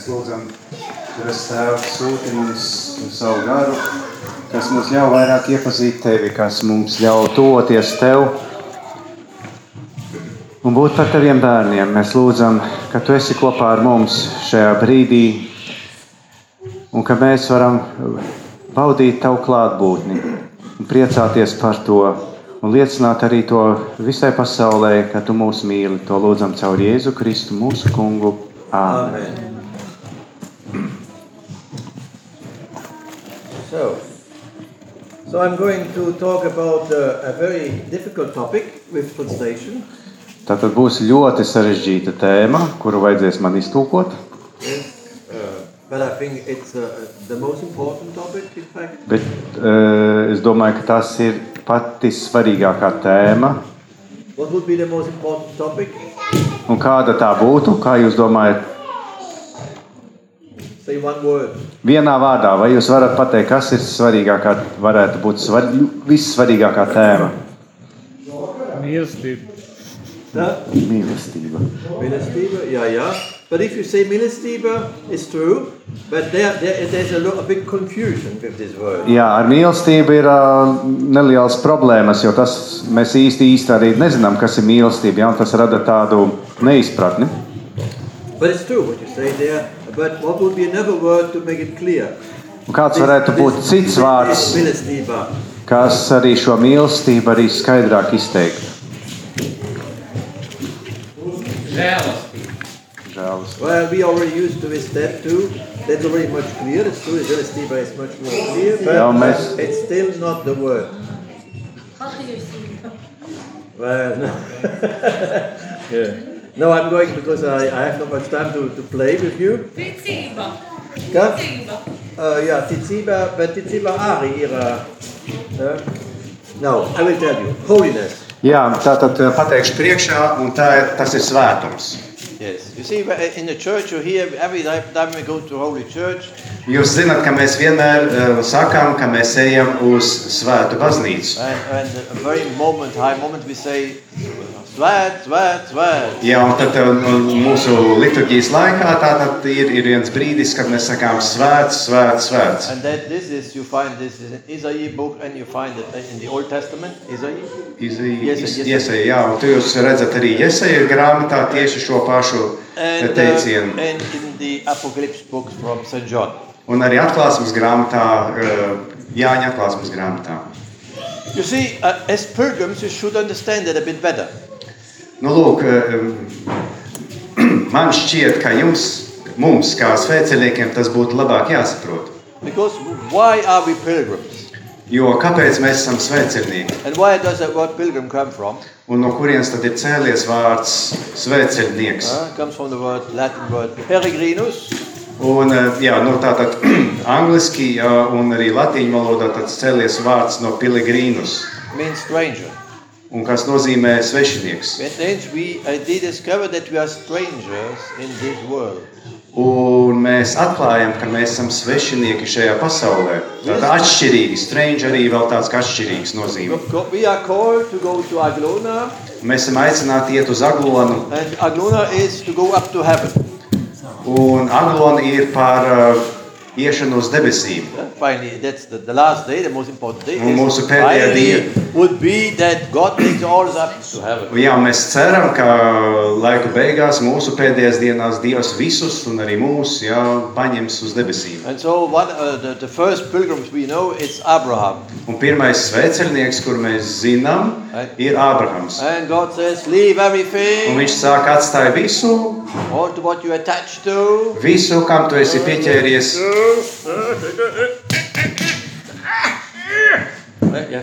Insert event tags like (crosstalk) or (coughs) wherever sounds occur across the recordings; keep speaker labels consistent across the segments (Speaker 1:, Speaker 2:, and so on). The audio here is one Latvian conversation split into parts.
Speaker 1: Mēs lūdzam, Dievs, Tēvs, sūti mums savu garu, kas mums ļauj vairāk iepazīt Tevi, kas mums ļauj toties Tev un būt par Taviem bērniem. Mēs lūdzam, ka Tu esi kopā ar mums šajā brīdī un ka mēs varam baudīt Tavu klātbūtni un priecāties par to un liecināt arī to visai pasaulē, ka Tu mūs mīli. To lūdzam caur Jēzu Kristu, mūsu kungu. Āmen.
Speaker 2: So, so I'm going to talk about uh, a very difficult topic with translation.
Speaker 1: Tātad būs ļoti sarežģīta tēma, kuru vajadzēs man iztūkot.
Speaker 2: Yes, uh, but I think it's uh, the most important topic, in fact.
Speaker 1: Bet uh, es domāju, ka tas ir pati svarīgākā tēma.
Speaker 2: What would be the most important topic?
Speaker 1: Un kāda tā būtu? Kā jūs domājat?
Speaker 2: Say one word.
Speaker 1: Vienā vārdā, vai jūs varat pateikt, kas ir svarīgākā, varētu būt svar, vissvarīgākā tēma?
Speaker 3: Mīlestība.
Speaker 2: Huh?
Speaker 1: Mīlestība.
Speaker 2: Milestiba, yeah, yeah. But if you say milestiba, it's true. But there, there, there's a, lo- a big confusion with this word.
Speaker 1: Jā, ar mīlestību ir uh, nelielas problēmas, jo tas mēs īsti, īsti arī nezinām, kas ir mīlestība. Jā, un tas rada tādu neizpratni.
Speaker 2: But it's true what you say there. But what would be another word to make it clear?
Speaker 1: Un kāds varētu būt cits vārds, kas arī šo mīlestību arī skaidrāk izteikt?
Speaker 3: Žēlastība.
Speaker 1: Žēlas.
Speaker 2: Well, we already used to this that too. That's already much clear. It's true. Milestiba is much more clear. But
Speaker 1: Yeah, mas-
Speaker 2: it's still not the word. Well, (laughs) no. yeah. No, I'm going because I, I have not much time to, to play with you.
Speaker 4: Ticība.
Speaker 2: Ka?
Speaker 4: Ticība.
Speaker 2: Uh, yeah, ticība, bet ticība arī ir. Uh, uh, no, I will tell you. Holiness.
Speaker 1: Jā, tā tad pateikšu priekšā, un tā ir, tas ir svētums.
Speaker 2: Yes. You see, in the church, you hear every time we go to Holy Church,
Speaker 1: Jūs zināt, ka mēs vienmēr uh, sakām, ka mēs ejam uz svētu baznīcu.
Speaker 2: and, and a very moment, high moment, we say, Svēt, svēt, svēt.
Speaker 1: Jā, un tad uh, mūsu liturģijas laikā tā tad ir, ir viens brīdis, kad mēs sakām svēts, svēts, svēts.
Speaker 2: And that this is, you find this is in Isaiah book and you find it in the Old Testament, Isaiah. Iesaja,
Speaker 1: Iesaja, jā, un tu jūs redzat arī iesaja grāmatā tieši šo pašu
Speaker 2: And, uh,
Speaker 1: teicienu.
Speaker 2: and in the Apocalypse books from St. John.
Speaker 1: Un arī atklāsmes grāmatā, uh, Jāņa atklāsmes grāmatā.
Speaker 2: You see, uh, as pilgrims, you should understand that a bit better.
Speaker 1: Nu, lūk, (clears throat) man šķiet, ka jums, mums, kā svētceļniekiem, tas būtu labāk jāsaprot.
Speaker 2: Because why are we pilgrims?
Speaker 1: Jo kāpēc mēs esam svētceļnieki?
Speaker 2: And where does that word pilgrim come from?
Speaker 1: Un no kurienes tad ir cēlies vārds svētceļnieks?
Speaker 2: Uh, it comes from the word Latin word peregrinus,
Speaker 1: Un, uh, jā, nu, tātad (clears throat) angliski jā, un arī latīņu valodā tad cēlies vārds no piligrīnus,
Speaker 2: means stranger.
Speaker 1: Un kas nozīmē svešinieks.
Speaker 2: That means we they discover that we are strangers in this world.
Speaker 1: Un mēs atklājam, ka mēs esam svešinieki šajā pasaulē. Tāda atšķirīga, strange arī vēl tāds kā atšķirīgs nozīme.
Speaker 2: To to Aglona,
Speaker 1: Mēs esam aicināti iet uz Aglonu,
Speaker 2: and Aglona is to go up to heaven.
Speaker 1: un Aglona ir par uh, iešanu uz debesīm.
Speaker 2: Finally, that's the, the last day, the most important day.
Speaker 1: Un mūsu pēdējā
Speaker 2: finally would be that God takes all up to heaven.
Speaker 1: Un Jā, mēs ceram, ka laika beigās, mūsu pēdējās dienās, Dievs visus un arī mūs jā, paņems uz debesīm.
Speaker 2: And so, one, uh, the, the first pilgrims we know is Abraham.
Speaker 1: Un pirmais svētceļnieks, kur mēs zinām, ir Ābrahams.
Speaker 2: And God says, Leave
Speaker 1: Un
Speaker 2: everything,
Speaker 1: viņš sāk atstāt visu,
Speaker 2: all to what you attached to.
Speaker 1: visu, kam tu esi pieķēries.
Speaker 2: Uh, yeah.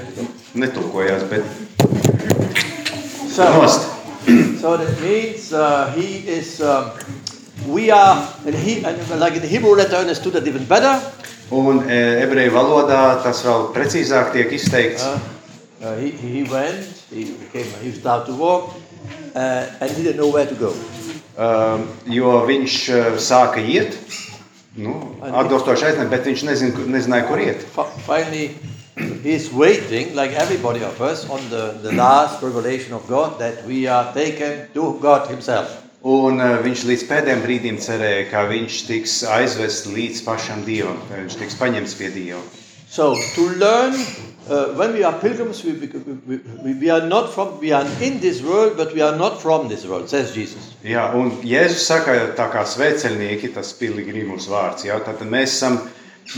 Speaker 1: Netulkojās, bet
Speaker 2: So,
Speaker 1: nost.
Speaker 2: so that means uh, he is. Um, we are, and he, and like in the Hebrew letter, understood that even better.
Speaker 1: Un e, ebreju valodā tas vēl precīzāk tiek izteikts.
Speaker 2: Uh, uh, he, he went, he became, he started to walk, uh, and he didn't know where to go.
Speaker 1: Um, jo viņš e, sāka iet, nu, atbilstoši aizņemt, bet viņš nezin, nezināja, kur iet.
Speaker 2: Fi- Finally, he's waiting, like everybody of us, on the, the last revelation of God that we are taken to God Himself.
Speaker 1: Un uh, viņš līdz pēdējiem brīdim cerēja, ka viņš tiks aizvests līdz pašam dievam, ka viņš tiks paņemts pie dieva.
Speaker 2: So to learn, uh, when we are pilgrims, we, we, we, are not from, we are in this world, but we are not from this world, says Jesus.
Speaker 1: Jā, un Jēzus saka, tā kā sveceļnieki, tas pilgrimus vārds. Jā, tad mēs esam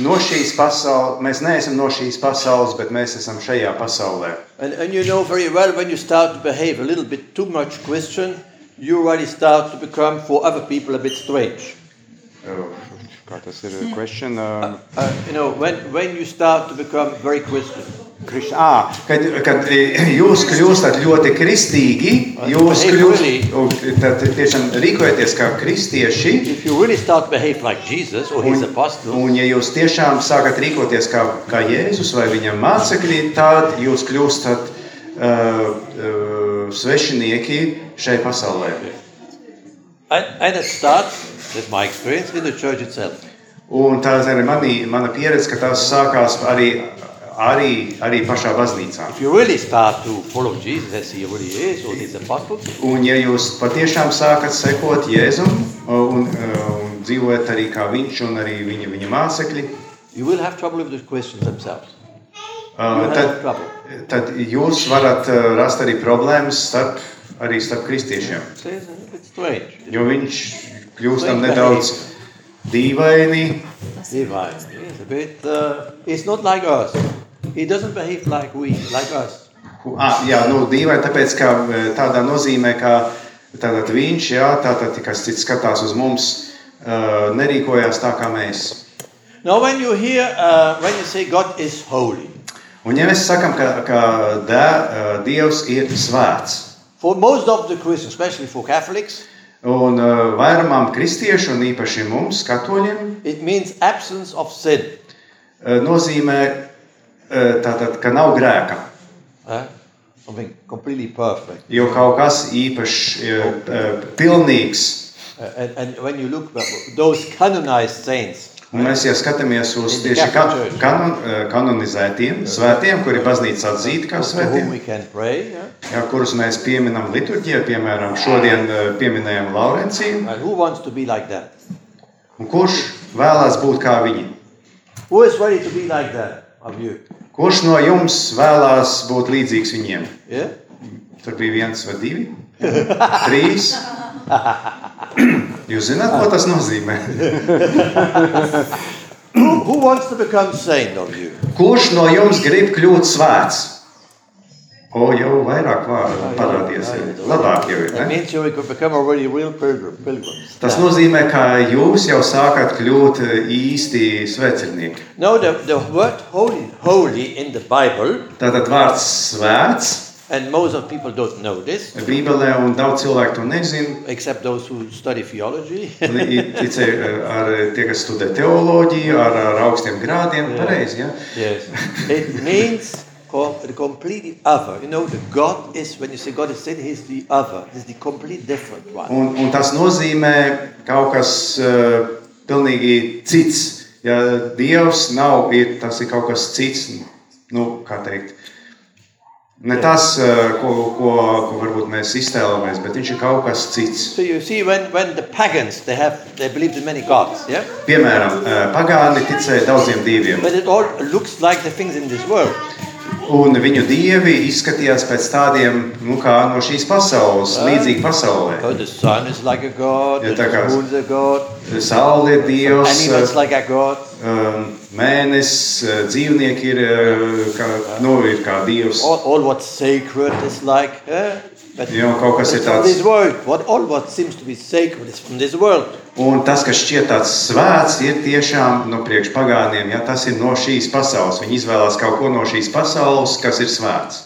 Speaker 1: no šīs pasaules, mēs neesam no šīs pasaules, bet mēs esam šajā pasaulē.
Speaker 2: And, and you know very well when you start to behave a little bit too much Christian, you already start to become for other people a bit strange.
Speaker 1: Kā tas ir? Question? Uh,
Speaker 2: Uh, you know, when, when you start to become very Christian,
Speaker 1: Krišņ, à, kad, kad e, jūs kļūstat ļoti kristīgi, jūs
Speaker 2: Hey,
Speaker 1: kļūstat, un tad tiešām rīkojaties kā kristieši,
Speaker 2: if you really start to behave like Jesus or his
Speaker 1: un,
Speaker 2: apostles,
Speaker 1: un ja jūs tiešām sākat rīkoties kā, kā Jēzus vai viņa mācekļi, tad jūs kļūstat uh, uh, svešinieki šai pasaulē.
Speaker 2: and, and it starts, that's my experience, in the church itself.
Speaker 1: Un tā ir manī, mana pieredze, ka tas sākās arī, arī, arī pašā baznīcā.
Speaker 2: If you really start to follow Jesus as he really is, or his apostles,
Speaker 1: Un, ja jūs patiešām sākat sekot Jēzum un, un dzīvojat arī kā viņš un arī viņa, viņa mācekļi,
Speaker 2: you will have trouble with the Christians themselves.
Speaker 1: uh, tad, tad jūs varat uh, rast arī problēmas starp, arī starp kristiešiem.
Speaker 2: It's.
Speaker 1: Jo viņš kļūst tam nedaudz dīvaini.
Speaker 2: A bit, uh, he's not like us. He doesn't behave like we, like us.
Speaker 1: Ah, jā, nu, dīvaini, tāpēc ka uh, tādā nozīmē, ka tātad viņš, jā, tātad, kas cits skatās uz mums, uh, nerīkojās tā kā mēs.
Speaker 2: Now, when you hear, uh, when you say God is holy,
Speaker 1: Un ja mēs sakām, ka, ka dē, uh, Dievs ir svēts,
Speaker 2: for most of the Christians, especially for Catholics,
Speaker 1: un uh, vairumam kristiešu, un īpaši mums, katoļiem,
Speaker 2: it means absence of sin.
Speaker 1: uh, nozīmē, uh, tātad, ka nav grēka.
Speaker 2: Uh, something completely perfect.
Speaker 1: Jo kaut kas īpašs, uh, uh, pilnīgs.
Speaker 2: Uh, and, and when you look at those canonized saints,
Speaker 1: Un mēs jau skatāmies uz tieši ka,
Speaker 2: Catholic Church.
Speaker 1: kanon, uh, kanonizētiem svētiem, kuri baznīcā atzīti kā svētiem, jā, kurus mēs pieminam liturģijā, piemēram, šodien uh, pieminējam Laurenciju.
Speaker 2: like?
Speaker 1: Un kurš vēlās būt kā viņi?
Speaker 2: Who is ready to be like that of you?
Speaker 1: Kurš no jums vēlās būt līdzīgs viņiem?
Speaker 2: Yeah?
Speaker 1: Tur bija viens vai divi, (laughs) trīs. (laughs) Jūs zināt, ko tas nozīmē? (laughs)
Speaker 2: Who, who wants to become saint of you?
Speaker 1: Kurš no jums grib kļūt svēts? O, jau vairāk vārdu parādījies. Labāk jau ir. Ne?
Speaker 2: means you could become already real pilgrim, pilgrims.
Speaker 1: Tas nozīmē, ka jūs jau sākat kļūt īsti sveceļnieki.
Speaker 2: No, the, the word holy, holy in the Bible,
Speaker 1: Tātad vārds svēts
Speaker 2: and most of people don't know this,
Speaker 1: Bībelē, un daudz cilvēku to nezina.
Speaker 2: except those who study theology.
Speaker 1: Ticē ar tie, kas studē teoloģiju, ar, ar augstiem grādiem. Pareizi, ja?
Speaker 2: yes. It means completely other. You know, the God is, when you say God is saint, he's the other. He's the complete different one.
Speaker 1: Un, un tas nozīmē kaut kas uh, pilnīgi cits. Ja Dievs nav, ir, tas ir kaut kas cits. Nu, kā teikt, ne tas, uh, ko, ko, ko varbūt mēs iztēlojamies, bet viņš ir kaut kas cits.
Speaker 2: So you see, when, when the pagans, they have, they believed in many gods, yeah?
Speaker 1: Piemēram, uh, pagāni ticēja daudziem dieviem,
Speaker 2: But it all looks like the things in this world.
Speaker 1: Un viņu dievi izskatījās pēc tādiem, nu, kā no šīs pasaules, līdzīgi pasaulē.
Speaker 2: The sun is like a god, the
Speaker 1: tā kā- Saule ir dievs,
Speaker 2: like
Speaker 1: um, mēnesis, uh, dzīvnieki ir, uh, kā, nu, ir kā dievs.
Speaker 2: All, all what's sacred is like, eh? But
Speaker 1: Jo kaut kas ir
Speaker 2: from this
Speaker 1: tāds,
Speaker 2: world. What, all what seems to be sacred is from this world.
Speaker 1: Un tas, kas šķiet tāds svēts, ir tiešām no priekš pagāniem, ja tas ir no šīs pasaules. Viņi izvēlās kaut ko no šīs pasaules, kas ir svēts.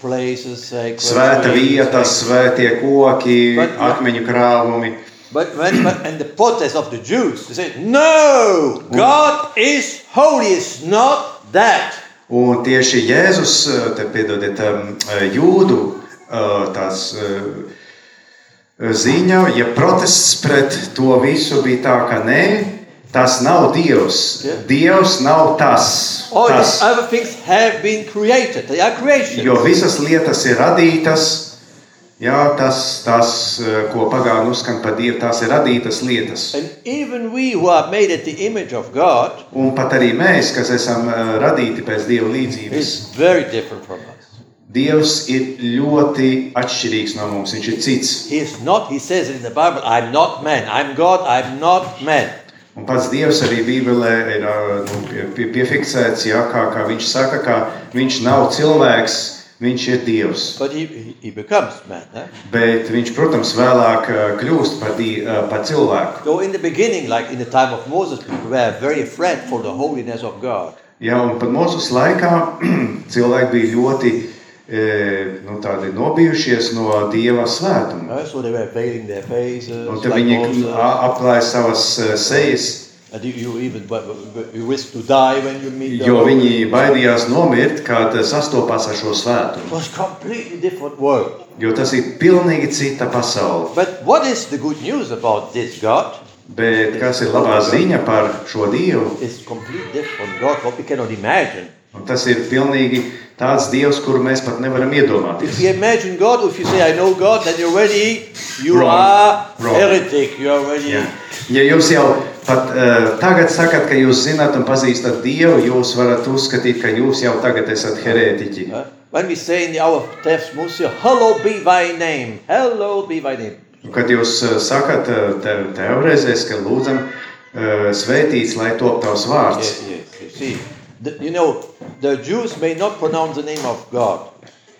Speaker 2: Places,
Speaker 1: Svēta vieta, svētie koki,
Speaker 2: Bet-
Speaker 1: akmeņu krāvumi.
Speaker 2: But when, but, and the protest of the Jews, they say, no, God is holy, it's not that.
Speaker 1: Un tieši Jēzus, te piedodiet, um, uh, jūdu uh, tās uh, ziņa, ja protests pret to visu bija tā, ka nē, tas nav Dievs.
Speaker 2: Yeah.
Speaker 1: Dievs nav tas.
Speaker 2: All
Speaker 1: tas.
Speaker 2: other things have been created. They are creations.
Speaker 1: Jo visas lietas ir radītas, Jā, tas, tas, eh, ko pagānu uzskata par dievu, tās ir radītas lietas.
Speaker 2: And even we who are made at the image of God
Speaker 1: Un pat arī mēs, kas esam eh, radīti pēc dieva līdzības, Dievs ir ļoti atšķirīgs no mums. Viņš ir cits.
Speaker 2: He is not, he says in the Bible, I'm not man. I'm God, I'm not man.
Speaker 1: Un pats Dievs arī Bībelē ir ā, nu, pie- pie- piefiksēts, jā, kā, kā viņš saka, ka viņš nav cilvēks, viņš ir Dievs.
Speaker 2: But he, he- becomes man. eh?
Speaker 1: Bet viņš, protams, vēlāk ā, kļūst par, die, ā, par cilvēku.
Speaker 2: So in the beginning, like in the time of Moses, people were very afraid for the holiness of God.
Speaker 1: Jā, un pat mūsu laikā (clears throat) cilvēki bija ļoti nu, tādi nobijušies no Dieva svētuma. Un tad
Speaker 2: like
Speaker 1: viņi ā, apklāja savas ā, sejas, jo viņi baidījās nomirt, kad sastopās ar šo svētumu. Jo tas ir pilnīgi cita pasaule.
Speaker 2: But what is the good news about this God?
Speaker 1: Bet kas ir labā ziņa par šo Dievu? Un tas ir pilnīgi tāds Dievs, kuru mēs pat nevaram
Speaker 2: If
Speaker 1: iedomāties.
Speaker 2: you imagine God, if you say, I know God, then you're already, you
Speaker 1: Wrong.
Speaker 2: are
Speaker 1: Wrong.
Speaker 2: heretic. You are already.
Speaker 1: Jā. Ja jūs jau pat uh, tagad sakat, ka jūs zināt un pazīstat Dievu, jūs varat uzskatīt, ka jūs jau tagad esat herētiķi.
Speaker 2: When we say in the hour of death, Monsieur, hallowed be thy name. Hallowed be thy name.
Speaker 1: Kad jūs uh, sakat uh, te- teorēzēs, ka lūdzam uh, svētīts, lai top tavs vārds.
Speaker 2: Yes, yes. See, the, you know, the Jews may not pronounce the name of God.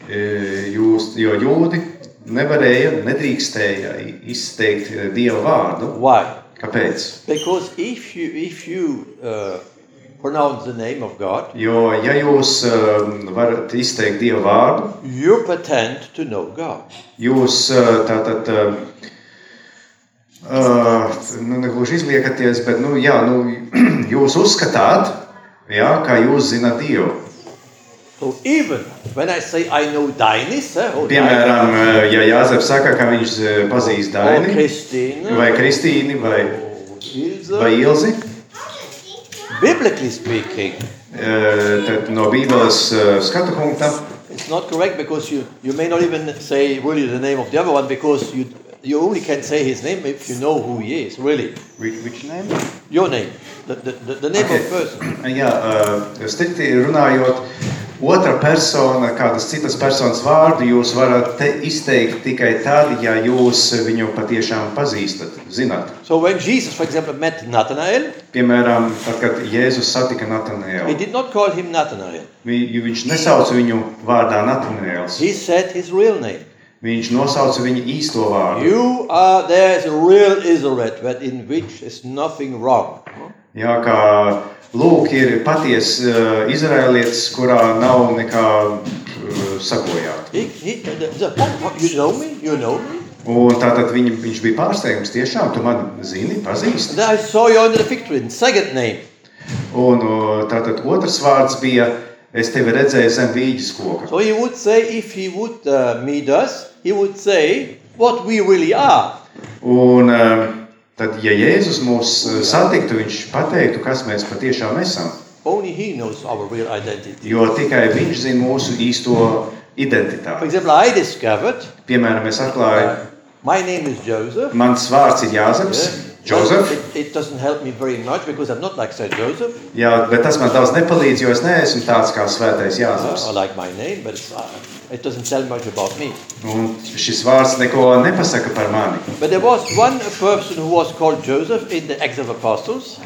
Speaker 1: E, Jūs, jo jūdi nevarēja, nedrīkstēja izteikt e, Dieva vārdu.
Speaker 2: Why?
Speaker 1: Kāpēc?
Speaker 2: Because if you if you uh, pronounce the name of God,
Speaker 1: Jo, ja jūs um, varat izteikt Dieva vārdu,
Speaker 2: you pretend to know God.
Speaker 1: jūs tātad, uh, uh, nu, negluži izliekaties, bet, nu, jā, nu, (clears throat) jūs uzskatāt, jā, kā jūs zināt Dievu.
Speaker 2: So even when I say I know Dainis, eh, or,
Speaker 1: Piemēram, uh, ja Jāzeps saka, ka viņš uh, pazīst Daini,
Speaker 2: Christine,
Speaker 1: vai Kristīni, vai,
Speaker 2: or Ilse,
Speaker 1: vai Ilzi,
Speaker 2: biblically speaking,
Speaker 1: uh, tad no Bībeles skatu punkta,
Speaker 2: it's not correct because you, you may not even say really the name of the other one because you you only can say his name if you know who he is, really.
Speaker 1: which, which name?
Speaker 2: Your name, the, the, the, the name
Speaker 1: Okay.
Speaker 2: person.
Speaker 1: Jā, uh, strikti runājot, otra persona, kādas citas personas vārdu jūs varat te izteikt tikai tad, ja jūs viņu patiešām pazīstat, zināt.
Speaker 2: So when Jesus, for example, met Nathanael,
Speaker 1: Piemēram, tad, kad Jēzus satika
Speaker 2: he
Speaker 1: Natanēlu,
Speaker 2: did not call him Nathanael.
Speaker 1: vi- viņš nesauca viņu vārdā Natanēls.
Speaker 2: He said his real name.
Speaker 1: Viņš nosauca viņu īsto vārdu.
Speaker 2: You are there is a real Israelite, but in which is nothing wrong.
Speaker 1: Jā, kā lūk, ir patiesa uh, izrēlietis, kurā nav nekā uh,
Speaker 2: the, oh, you know me? You know me?
Speaker 1: Un tātad viņ, viņš bija pārsteigts, tiešām, tu mani zini, pazīsti.
Speaker 2: I saw you under the fig tree. Second name.
Speaker 1: Un uh, tātad otrs vārds bija, es tevi redzēju zem vīģes koka.
Speaker 2: So he would say, if he would uh, meet us, he would say what we really are.
Speaker 1: Un uh, tad, ja Jēzus mūs uh, satiktu, viņš pateiktu, kas mēs patiešām esam.
Speaker 2: Only he knows our real identity.
Speaker 1: Jo tikai viņš zina mūsu īsto
Speaker 2: For
Speaker 1: identitāti.
Speaker 2: example, I discovered
Speaker 1: Piemēram, es atklāju,
Speaker 2: uh, my name is Joseph.
Speaker 1: mans vārds ir Jāzeps,
Speaker 2: Yeah.
Speaker 1: Joseph.
Speaker 2: It, it doesn't help me very much because I'm not like Saint Joseph.
Speaker 1: Jā, bet tas man daudz nepalīdz, jo es neesmu tāds kā svētais
Speaker 2: Uh,
Speaker 1: Jāzeps.
Speaker 2: I like my name, but it's, uh, it doesn't tell much about me.
Speaker 1: Un šis vārds neko nepasaka par mani.
Speaker 2: But there was one person who was called Joseph in the Acts of Apostles.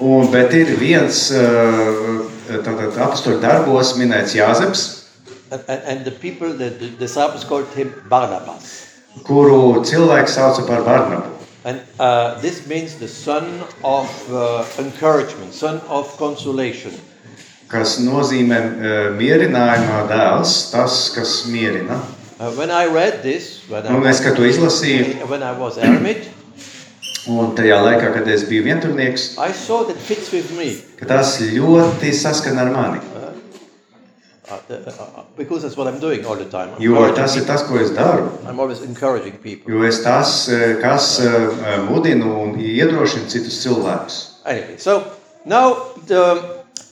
Speaker 1: Un, bet ir viens apstākļu darbos minēts Jāzeps,
Speaker 2: And, and, and the people, the, the disciples called him Barnabas.
Speaker 1: kuru cilvēks sauca par Barnabu.
Speaker 2: And uh, this means the son of uh, encouragement, son of consolation.
Speaker 1: Kas nozīmē uh, mierinājuma dēls, tas, kas mierina.
Speaker 2: Uh, when I read this, when I,
Speaker 1: Un es, kad to izlasīju,
Speaker 2: when I was eremit,
Speaker 1: un tajā laikā, kad es biju vienturnieks,
Speaker 2: I saw that fits with me.
Speaker 1: ka tas ļoti saskana ar mani.
Speaker 2: Uh, uh, because that's what I'm doing all the time. I'm
Speaker 1: Jo tas ir tas, ko es daru.
Speaker 2: I'm always encouraging people.
Speaker 1: Jo es tas, eh, kas eh, mudinu un iedrošinu citus cilvēkus.
Speaker 2: Anyway, so now the,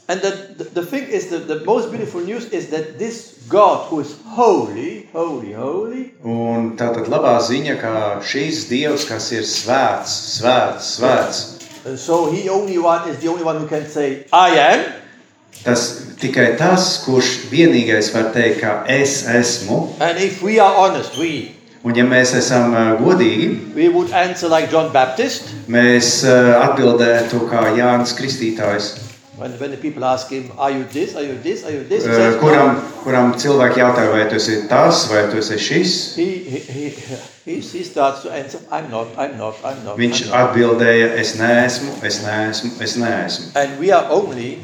Speaker 2: And the, the, the thing is, the, the most beautiful news is that this God who is holy, holy, holy,
Speaker 1: Un tātad labā ziņa, ka šīs dievs, kas ir svēts, svēts, svēts,
Speaker 2: and so he only one is the only one who can say, I am.
Speaker 1: tas tikai tas, kurš vienīgais var teikt, ka es esmu.
Speaker 2: And if we are honest, we,
Speaker 1: Un ja mēs esam ā, godīgi,
Speaker 2: we would answer like John Baptist.
Speaker 1: mēs ā, atbildētu kā Jānis Kristītājs,
Speaker 2: When, when the people ask him, Are you this? Are you this? Are you this? He,
Speaker 1: ā,
Speaker 2: says,
Speaker 1: kuram, kuram cilvēki jautāja, vai tu esi tas, vai tu esi šis.
Speaker 2: he, he, he, he, starts to answer, I'm not, I'm not, I'm not.
Speaker 1: Viņš
Speaker 2: I'm not."
Speaker 1: atbildēja, es neesmu, es neesmu, es neesmu.
Speaker 2: And we are only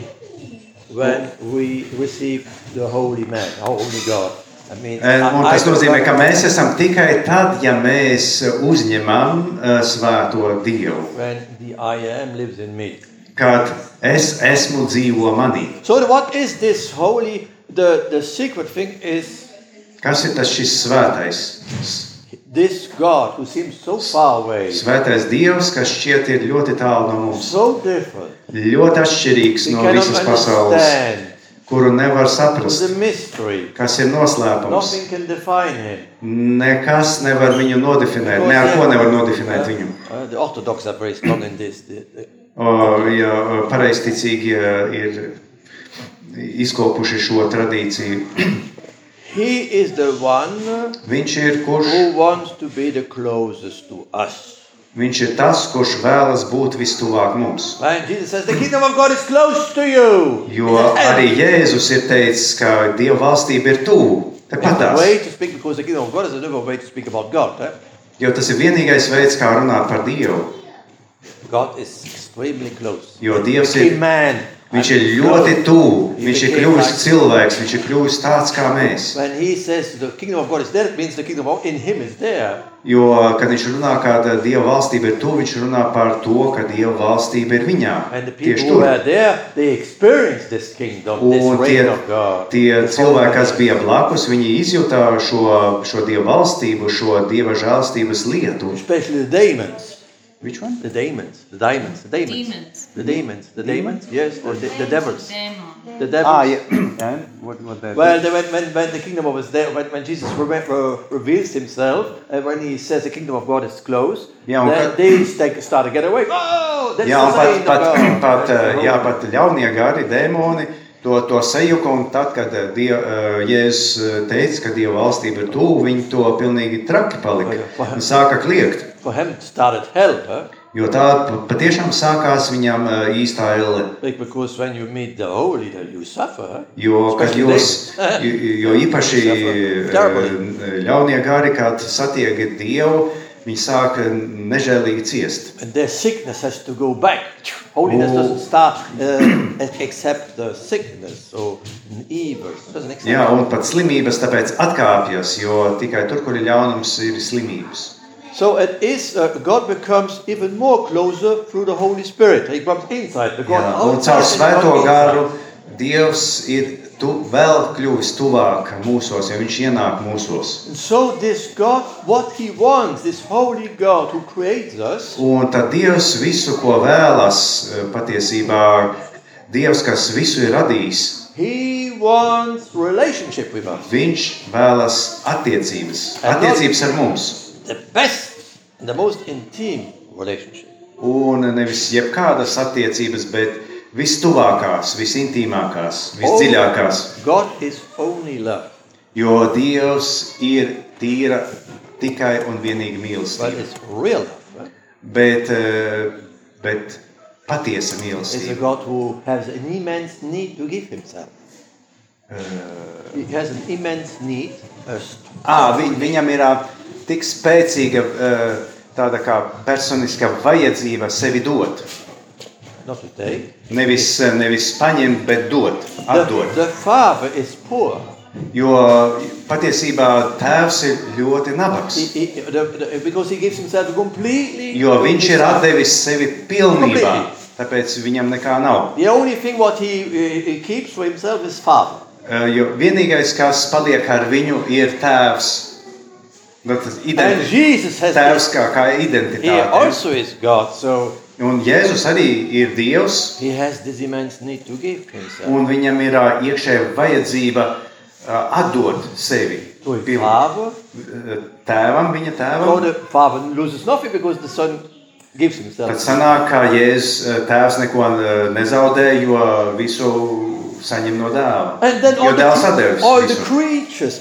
Speaker 2: when we receive the holy man, holy God. I mean,
Speaker 1: Un, tas nozīmē, ka mēs esam tikai tad, ja mēs uzņemam ā, svēto Dievu.
Speaker 2: when the I am lives in me.
Speaker 1: Kad es esmu dzīvo manī.
Speaker 2: So what is this holy? The the secret thing is
Speaker 1: Kas ir tas šis svētais?
Speaker 2: this God who seems so far away,
Speaker 1: Svētais Dievs, kas šķiet ir ļoti tālu no mums,
Speaker 2: so different.
Speaker 1: ļoti atšķirīgs
Speaker 2: We
Speaker 1: no visas pasaules,
Speaker 2: understand.
Speaker 1: kuru nevar saprast, kas ir noslēpums.
Speaker 2: Nothing can define him.
Speaker 1: Nekas nevar viņu nodefinēt, ne ar ko nevar nodefinēt viņu.
Speaker 2: Uh, the Orthodox are very strong in this. The- the-
Speaker 1: O, Ja pareizticīgie ir izkopuši šo tradīciju,
Speaker 2: He is the one
Speaker 1: viņš ir kurš,
Speaker 2: who wants to be the closest to us.
Speaker 1: viņš ir tas, kurš vēlas būt vistuvāk mums.
Speaker 2: Says.
Speaker 1: Jo arī. Jēzus ir teicis, ka Dieva valstība ir tuvu,
Speaker 2: eh?
Speaker 1: Jo tas ir vienīgais veids, kā runāt par Dievu.
Speaker 2: God is extremely close.
Speaker 1: Jo Dievs ir,
Speaker 2: man.
Speaker 1: viņš ir ļoti
Speaker 2: close.
Speaker 1: tuvu, viņš ir kļuvis
Speaker 2: like-
Speaker 1: cilvēks, viņš ir kļuvis tāds kā mēs.
Speaker 2: When he says the kingdom of God is there, it means the kingdom of in him is there.
Speaker 1: Jo, kad viņš runā, ka Dieva valstība ir tuvu, viņš runā par to, ka Dieva valstība ir viņā.
Speaker 2: And the people
Speaker 1: Tieši tur.
Speaker 2: were there, they experienced this kingdom, this
Speaker 1: Un tie,
Speaker 2: of God.
Speaker 1: tie cilvēki, kas bija blakus, viņi izjūta šo, šo Dieva valstību, šo Dieva žēlstības lietu.
Speaker 2: Especially the demons.
Speaker 1: Which one?
Speaker 2: The demons. The demons. The demons.
Speaker 4: Demons.
Speaker 2: The demons. The demons. Yes, the, the, the devils.
Speaker 4: Demon.
Speaker 2: The devils.
Speaker 1: Ah, yeah. (clears throat) And what, what that
Speaker 2: Well, the, when, when, when the kingdom of is there, when, when Jesus re- re- reveals himself, and when he says the kingdom of God is close,
Speaker 1: Yeah,
Speaker 2: then
Speaker 1: ka-
Speaker 2: they take, start to get away. (clears throat) Oh, that's
Speaker 1: Jā,
Speaker 2: the
Speaker 1: pat, pat,
Speaker 2: God. (clears throat)
Speaker 1: pat, eh, jā, pat ļaunie gari, dēmoni to, to sajuka. Un tad, kad eh, die, eh, Jēzus eh, teica, ka Dieva valstība ir tuvu, viņi to pilnīgi traki palika un sāka kliegt.
Speaker 2: For him started hell, huh?
Speaker 1: Jo tā pa- patiešām sākās viņam īstā elle.
Speaker 2: Like, because when you meet the holy, you suffer. Huh?
Speaker 1: Jo, kad jūs, jo, jo īpaši ļaunie gari, kad satiekat Dievu, viņi sāk nežēlīgi ciest.
Speaker 2: And their sickness has to go back. Holiness
Speaker 1: Oh.
Speaker 2: doesn't start uh, (coughs) except the sickness or evil.
Speaker 1: Jā, un pat slimības tāpēc atkāpjas, jo tikai tur, kur ir ļaunums, ir slimības.
Speaker 2: So it is uh, God becomes even more closer through the Holy Spirit. He comes inside the God.
Speaker 1: Jā, un caur svēto garu. Dievs ir tu, vēl kļuvis tuvāk mūsos, jo Viņš ienāk mūsos.
Speaker 2: So this God, what He wants, this holy God who creates us,
Speaker 1: Un tad Dievs visu, ko vēlas, eh, patiesībā Dievs, kas visu ir radījis,
Speaker 2: He wants relationship with us.
Speaker 1: Viņš vēlas attiecības, attiecības ar mums.
Speaker 2: The best and the most intimate relationship.
Speaker 1: Un nevis jebkādas attiecības, bet vistuvākās, visintīmākās, visdziļākās.
Speaker 2: God is only love,
Speaker 1: Jo Dievs ir tīra tikai un vienīgi
Speaker 2: but
Speaker 1: mīlestība.
Speaker 2: it's real love. Right?
Speaker 1: Bet, eh, bet patiesa
Speaker 2: It's a
Speaker 1: mīlestība.
Speaker 2: He has an immense need. a st-
Speaker 1: Ā, vi, viņam ir ā, tik spēcīga eh, tāda kā personiska vajadzība sevi dot.
Speaker 2: not to take.
Speaker 1: Nevis, nevis paņemt, bet dot,
Speaker 2: The,
Speaker 1: atdot.
Speaker 2: the Father is poor.
Speaker 1: Jo patiesībā tēvs ir ļoti
Speaker 2: He,
Speaker 1: nabaks.
Speaker 2: he, the, the, because He gives Himself completely.
Speaker 1: Jo viņš ir atdevis sevi pilnībā. Tāpēc viņam nekā nav.
Speaker 2: The only thing what he, he he keeps for himself is Father.
Speaker 1: Eh, Jo vienīgais, kas paliek ar viņu, ir tēvs. Nu, tas
Speaker 2: And
Speaker 1: identi-
Speaker 2: Jesus has
Speaker 1: Tēvs kā, kā identitāte.
Speaker 2: God. So
Speaker 1: Un Jēzus arī ir Dievs,
Speaker 2: he has this immense need to give himself.
Speaker 1: un viņam ir iekšēja vajadzība atdot sevi
Speaker 2: To father,
Speaker 1: Ā, tēvam, viņa tēvam.
Speaker 2: the father loses nothing because the son gives himself.
Speaker 1: Tad sanāk, ka Jēzus tēvs neko nezaudē, jo visu saņem no dēla.
Speaker 2: And then
Speaker 1: Jo
Speaker 2: all,
Speaker 1: dēls
Speaker 2: the,
Speaker 1: atdevis
Speaker 2: all the
Speaker 1: visu.
Speaker 2: creatures.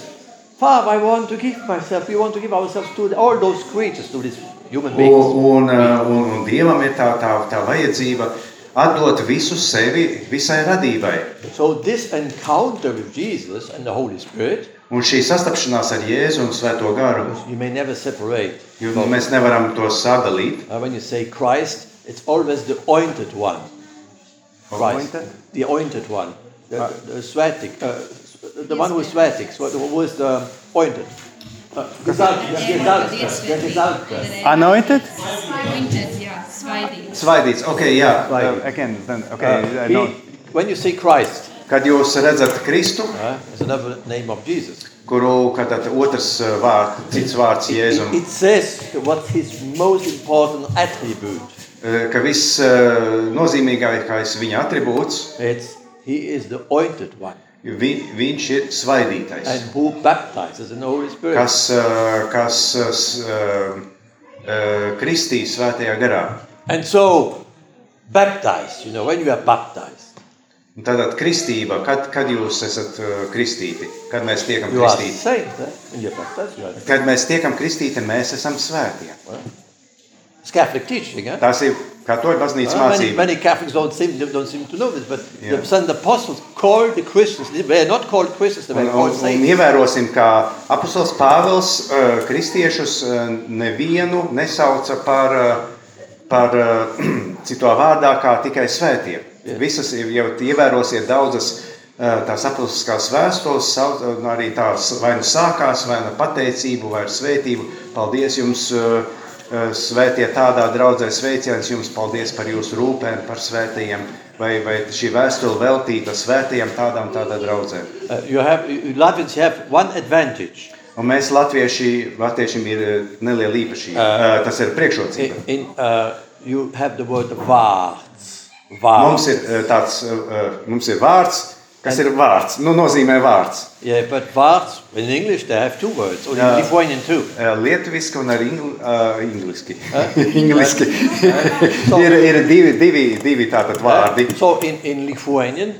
Speaker 2: Father, I want to give myself. We want to give ourselves to the, all those creatures, to these human beings.
Speaker 1: Un, un, ā, un, un Dievam ir tā, tā, tā vajadzība atdot visu sevi visai radībai.
Speaker 2: So this encounter with Jesus and the Holy Spirit,
Speaker 1: Un šī sastapšanās ar Jēzu un Svēto garu,
Speaker 2: you may never separate.
Speaker 1: jo
Speaker 2: both.
Speaker 1: mēs nevaram to sadalīt.
Speaker 2: Uh, when you say Christ, it's always the ointed one. Christ,
Speaker 1: Anointed?
Speaker 2: the anointed one, the, the, the swatic, uh, the one who is swatic, so who is the ointed. Uh, Gesalbte.
Speaker 1: Anointed?
Speaker 4: Anointed, yeah.
Speaker 1: Svaidīts, ok, jā.
Speaker 2: Svaidīts.
Speaker 1: Uh, again, then,
Speaker 2: Uh,
Speaker 1: okay,
Speaker 2: he-
Speaker 1: no.
Speaker 2: when you say Christ,
Speaker 1: Kad jūs redzat Kristu,
Speaker 2: uh, it's another name of Jesus.
Speaker 1: kuru kad tad otrs uh, vārds, cits vārds
Speaker 2: It,
Speaker 1: Jēzum,
Speaker 2: it says what's his most important attribute.
Speaker 1: uh, ka viss uh, nozīmīgākais viņa attribūts,
Speaker 2: It's he is the ointed one,
Speaker 1: vi, viņš ir svaidītais.
Speaker 2: and who baptizes in the Holy Spirit.
Speaker 1: kas, uh, kas uh, kristīs svētajā garā.
Speaker 2: And so, baptized, you know, when you are baptized,
Speaker 1: Tātad kristība, kad, kad jūs esat kristīti, kad mēs tiekam
Speaker 2: you are
Speaker 1: kristīti.
Speaker 2: saved. Eh? Baptized,
Speaker 1: Kad mēs tiekam kristīti, mēs esam svētie.
Speaker 2: It's Catholic teaching. Eh?
Speaker 1: Tas ir katoļu baznīcas
Speaker 2: Uh, many,
Speaker 1: mācība.
Speaker 2: many Catholics don't seem, don't seem to know this, but
Speaker 1: Yeah.
Speaker 2: the Saint Apostles called the Christians, they were not called Christians, they
Speaker 1: Un,
Speaker 2: were
Speaker 1: un,
Speaker 2: called
Speaker 1: un
Speaker 2: saints.
Speaker 1: ievērosim, ka apustulis Pāvils uh, kristiešus uh, nevienu nesauca par, uh, par uh, (clears throat) citu vārdā kā tikai svētie.
Speaker 2: Yeah.
Speaker 1: Visas ir- jau ievērosiet daudzas uh, tās apustuliskās vēstules, sauc- un arī tās vai nu sākās, vai nu pateicību, vai ar svētību. Paldies jums, uh, uh, svētie tādā draudzē sveiciens jums, paldies par jūsu rūpēm, par svētajiem. Vai, vai šī vēstule veltīta svētajiem tādā un tādā draudzē.
Speaker 2: Uh, you have, you Latvians have one advantage.
Speaker 1: Un mēs, Latvieši, Latviešiem ir eh, neliela īpašība.
Speaker 2: Ā.
Speaker 1: Uh, tas ir priekšrocība.
Speaker 2: In, in, uh, you have the word vārds.
Speaker 1: Mums
Speaker 2: Vārds.
Speaker 1: ir eh, tāds, uh, mums ir vārds, kas ir vārds. Nu, nozīmē vārds.
Speaker 2: Yeah, but vārds, in English they have two words, or in
Speaker 1: Yeah.
Speaker 2: Lithuanian too.
Speaker 1: Uh, Lietuviski un arī ingl, uh, angliski.
Speaker 2: Ā?
Speaker 1: Angliski. (laughs)
Speaker 2: So-
Speaker 1: ir ir divi, divi, divi tātad vārdi.
Speaker 2: Uh, so in, in Lithuanian,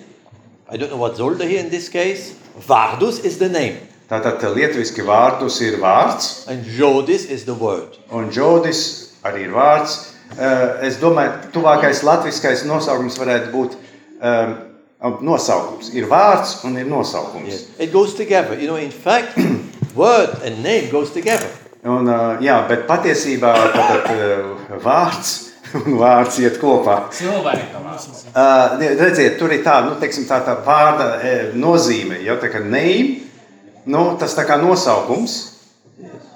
Speaker 2: I don't know what Zolda here in this case, Vardus is the name,
Speaker 1: Tātad lietuviski vārdus ir vārds,
Speaker 2: and Jodis is the word.
Speaker 1: un džodis arī ir vārds. Uh, es domāju, tuvākais latviskais nosaukums varētu būt um, nosaukums. Ir vārds un ir nosaukums.
Speaker 2: It goes together. You know, in fact, (clears throat) word and name goes together.
Speaker 1: Un, uh, jā, bet patiesībā tātad, uh, vārds (laughs) un vārds iet kopā.
Speaker 3: Cilvēka vārds.
Speaker 1: Uh, ne, redziet, tur ir tā, nu, teiksim, tā, tā vārda e, nozīme. Ja, tā kā name, nu, tas tā kā nosaukums,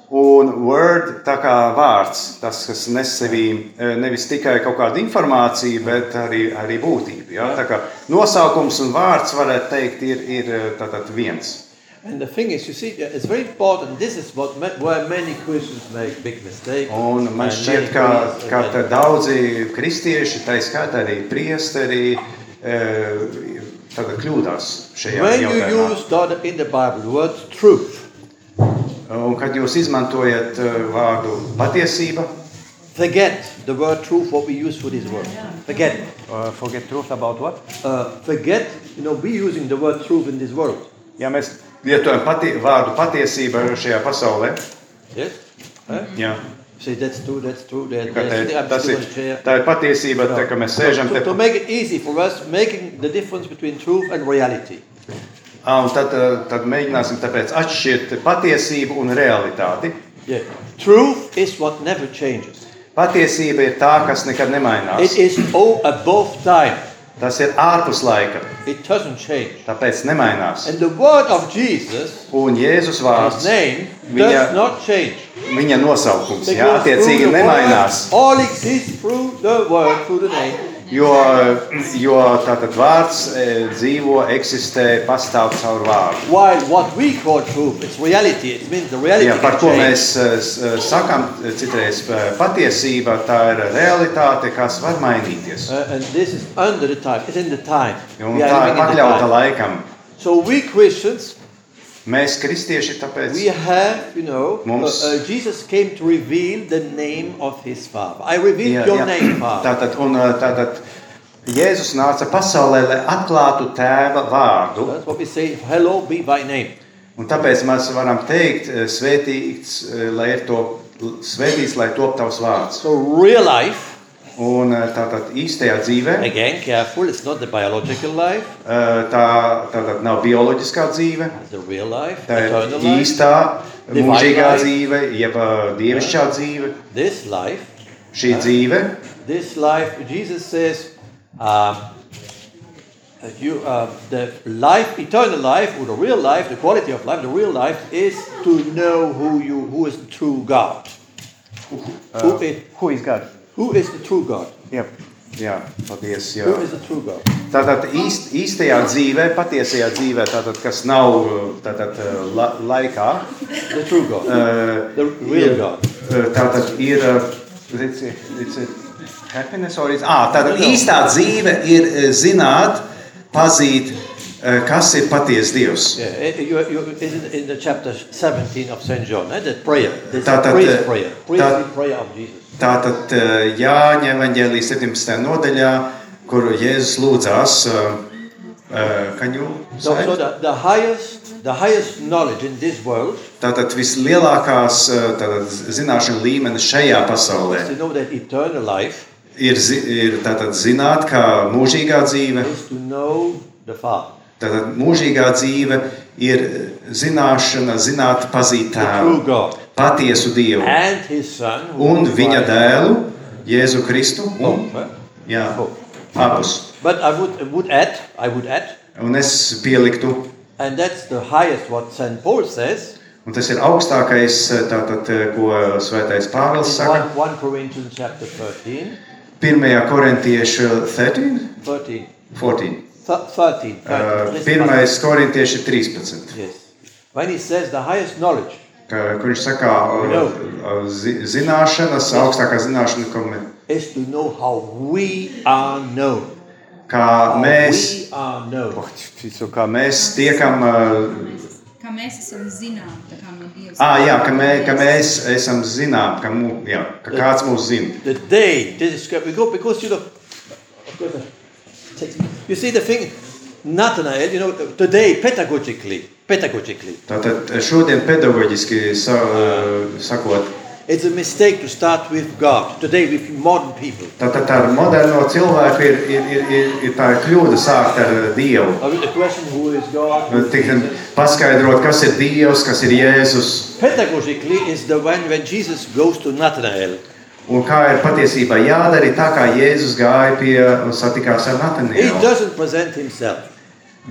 Speaker 1: un word tā kā vārds. Tas, kas nes sevī e, nevis tikai kaut kādu informāciju, bet arī, arī būtību. Ja? Tā kā nosaukums un vārds, varētu teikt, ir, ir e, tātad viens.
Speaker 2: And the thing is, you see, it's very important. This is what where many Christians make big mistakes.
Speaker 1: Un man šķiet, ka, ka daudzi kristieši, tā skaitā arī priesteri, e, tāda kļūdās šajā
Speaker 2: When you
Speaker 1: jautājumā.
Speaker 2: use in the Bible the word truth,
Speaker 1: Un, kad jūs izmantojat uh, vārdu patiesība,
Speaker 2: forget the word truth, what we use for this word. Forget.
Speaker 1: uh, forget truth about what?
Speaker 2: Uh, forget, you know, we using the word truth in this world.
Speaker 1: Ja mēs lietojam pati, vārdu patiesība šajā pasaulē,
Speaker 2: Yes? Huh?
Speaker 1: jā,
Speaker 2: Say that's true, that's true. That,
Speaker 1: te,
Speaker 2: that's, I'm
Speaker 1: tas ir, tā ir patiesība, te, ka mēs sēžam
Speaker 2: to,
Speaker 1: te.
Speaker 2: to make it easy for us, making the difference between truth and reality.
Speaker 1: Un tad, uh, tad mēģināsim tāpēc atšķirt patiesību un realitāti.
Speaker 2: Yeah. Truth is what never changes.
Speaker 1: Patiesība ir tā, kas nekad nemainās.
Speaker 2: It is all above time.
Speaker 1: Tas ir ārpus laika,
Speaker 2: It doesn't change.
Speaker 1: tāpēc nemainās.
Speaker 2: And the word of Jesus,
Speaker 1: Un Jēzus vārds
Speaker 2: name,
Speaker 1: Viņa,
Speaker 2: does not change.
Speaker 1: viņa nosaukums jā,
Speaker 2: Because
Speaker 1: attiecīgi
Speaker 2: through the
Speaker 1: nemainās.
Speaker 2: word, all exists through the word, through the name.
Speaker 1: Jo, jo tātad vārds e, dzīvo, eksistē, pastāv caur vārdu.
Speaker 2: While what we call truth, it's reality. It means the reality
Speaker 1: Jā, par ko mēs e, e, sakām, e, citreiz patiesība, tā ir realitāte, kas var mainīties.
Speaker 2: Uh, and this is under the time. It's in the time.
Speaker 1: Un tā ir pakļauta laikam.
Speaker 2: So we Christians,
Speaker 1: Mēs, kristieši, tāpēc
Speaker 2: we have, you know, uh,
Speaker 1: Mums-
Speaker 2: uh, Jesus came to reveal the name of his Father. I reveal your name, Father.
Speaker 1: Tātad, un, e, tātad Jēzus nāca pasaulē, lai atklātu tēva vārdu.
Speaker 2: That's what we say. Hello, be thy name.
Speaker 1: Un tāpēc mēs varam teikt, e, svētīts, e, lai ir to svētīts, lai top tavs vārds.
Speaker 2: So real life,
Speaker 1: Un e, tātad īstajā dzīvē
Speaker 2: again, careful. It's not the biological life.
Speaker 1: e, tā tātad nav bioloģiskā dzīve.
Speaker 2: The real life,
Speaker 1: Tā ir
Speaker 2: life.
Speaker 1: īstā,
Speaker 2: Divine
Speaker 1: mūžīgā
Speaker 2: life.
Speaker 1: dzīve, jeb ā, dievišķā dzīve.
Speaker 2: This life,
Speaker 1: Šī uh, dzīve,
Speaker 2: this life, Jesus says, uh, you, uh, the life, eternal life, or the real life, the quality of life, the real life is to know who you, who is the true God. who, uh, is,
Speaker 1: ko izgāda?
Speaker 2: Who is the true God?
Speaker 1: Jā, jā, paldies. Jā.
Speaker 2: Who is the true God?
Speaker 1: Tātad īst, īstajā dzīvē, patiesajā dzīvē, tātad, kas nav tātad, la, laikā,
Speaker 2: The true God.
Speaker 1: ā,
Speaker 2: The real God.
Speaker 1: tātad ir it's it's happiness or it's, ah, tātad īstā dzīve ir zināt, pazīt, kas ir patiesa Dievs.
Speaker 2: Yeah, eh, you, you, is it in the chapter 17 of St. John, eh? the prayer, priest
Speaker 1: tā-
Speaker 2: prayer, priestly prayer of Jesus.
Speaker 1: Tātad Jāņa evaņģēlijas 17. nodaļā, kur Jēzus lūdzās, ā, ā, can you
Speaker 2: So, so the, the highest, the highest knowledge in this world
Speaker 1: Tātad vislielākās ā, tātad, zināšanu līmenis šajā pasaulē
Speaker 2: to know that eternal life
Speaker 1: ir, ir tātad, zināt, kā mūžīgā dzīve.
Speaker 2: is to know the Father,
Speaker 1: Tātad mūžīgā dzīve ir zināšana, zināt, pazīt tēvu, patiesu Dievu
Speaker 2: and His Son, who
Speaker 1: un viņa dēlu, Jēzu Kristu. Un, jā, abus.
Speaker 2: But I would, would add, I would add,
Speaker 1: Un es pieliktu,
Speaker 2: and that's the highest what St. Paul says
Speaker 1: un tas ir augstākais, tātad, ko Svētais Pāvils saka
Speaker 2: 1, 1 Corinthians chapter 13,
Speaker 1: 1. korintiešu 13,
Speaker 2: 13,
Speaker 1: 14.
Speaker 2: th- 13, 13.
Speaker 1: Uh,
Speaker 2: Listen,
Speaker 1: Pirmais korintieši 13.
Speaker 2: Yes. When he says the highest knowledge,
Speaker 1: Ka, kur viņš saka, uh, uh, zi, zināšanas, augstākā zināšana, ko mē,
Speaker 2: is to know how we are known.
Speaker 1: kā
Speaker 2: How
Speaker 1: mēs,
Speaker 2: we are known.
Speaker 1: kā mēs tiekam, uh,
Speaker 4: Kā mēs esam zinām, tā kā no Dieva.
Speaker 1: ah, jā, ka, mē, ka mēs esam zinām, ka, mū, jā, ka kāds mūs zina.
Speaker 2: The day this is we go because you know, of course, you see the thing, Nathanael, you know, today pedagogically, pedagogically,
Speaker 1: Tātad šodien pedagoģiski sa, sakot,
Speaker 2: it's a mistake to start with God. Today with modern people.
Speaker 1: tātad ar moderno cilvēku ir, ir, ir, ir, ir tā kļūda sākt ar Dievu.
Speaker 2: I mean, the question who is God?
Speaker 1: Tikam
Speaker 2: Jesus?
Speaker 1: paskaidrot, kas ir Dievs, kas ir Jēzus.
Speaker 2: Pedagogically is the one when Jesus goes to Nathanael.
Speaker 1: Un kā ir patiesībā jādara, tā kā Jēzus gāja pie un satikās ar
Speaker 2: He
Speaker 1: Natanielu.
Speaker 2: doesn't present himself.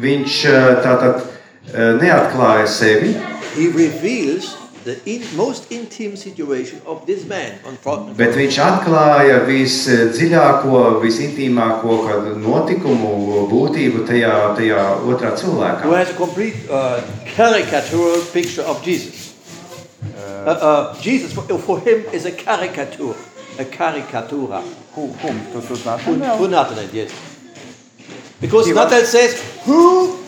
Speaker 1: Viņš eh, tātad eh, neatklāja sevi,
Speaker 2: He reveals the in, most intimate situation of this man on front.
Speaker 1: bet viņš atklāja visdziļāko, visintīmāko kādu notikumu būtību tajā, tajā otrā
Speaker 2: who
Speaker 1: cilvēkā.
Speaker 2: has a complete uh, caricatural picture of Jesus. Uh, uh, Jesus, for, for him, is a caricature. A caricatura.
Speaker 1: Kum, tu, tu
Speaker 2: For, for Nathanael, yes. Because Nathanael says, Who?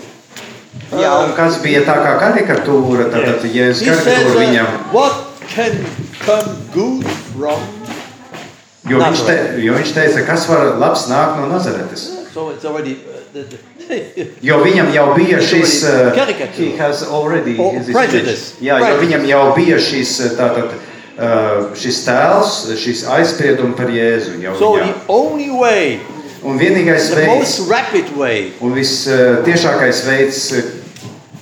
Speaker 1: Jā, un kas bija tā kā karikatūra, tad
Speaker 2: He
Speaker 1: Jēzus
Speaker 2: says,
Speaker 1: karikatūra
Speaker 2: uh,
Speaker 1: viņam,
Speaker 2: What can come good from?
Speaker 1: jo viņš, te, jo viņš teica, kas var labs nākt no Nazaretes.
Speaker 2: So it's already. Uh, the, the (laughs)
Speaker 1: Jo viņam jau bija šis uh, he has already his
Speaker 2: prejudice.
Speaker 1: Jā, jo
Speaker 2: Prejudice.
Speaker 1: viņam jau bija šis uh, tātad uh, šis tēls, šis aizspriedums par Jēzu. Jau
Speaker 2: so
Speaker 1: viņā.
Speaker 2: the only way,
Speaker 1: Un vienīgais
Speaker 2: the
Speaker 1: veids,
Speaker 2: most rapid way,
Speaker 1: un visciešākais veids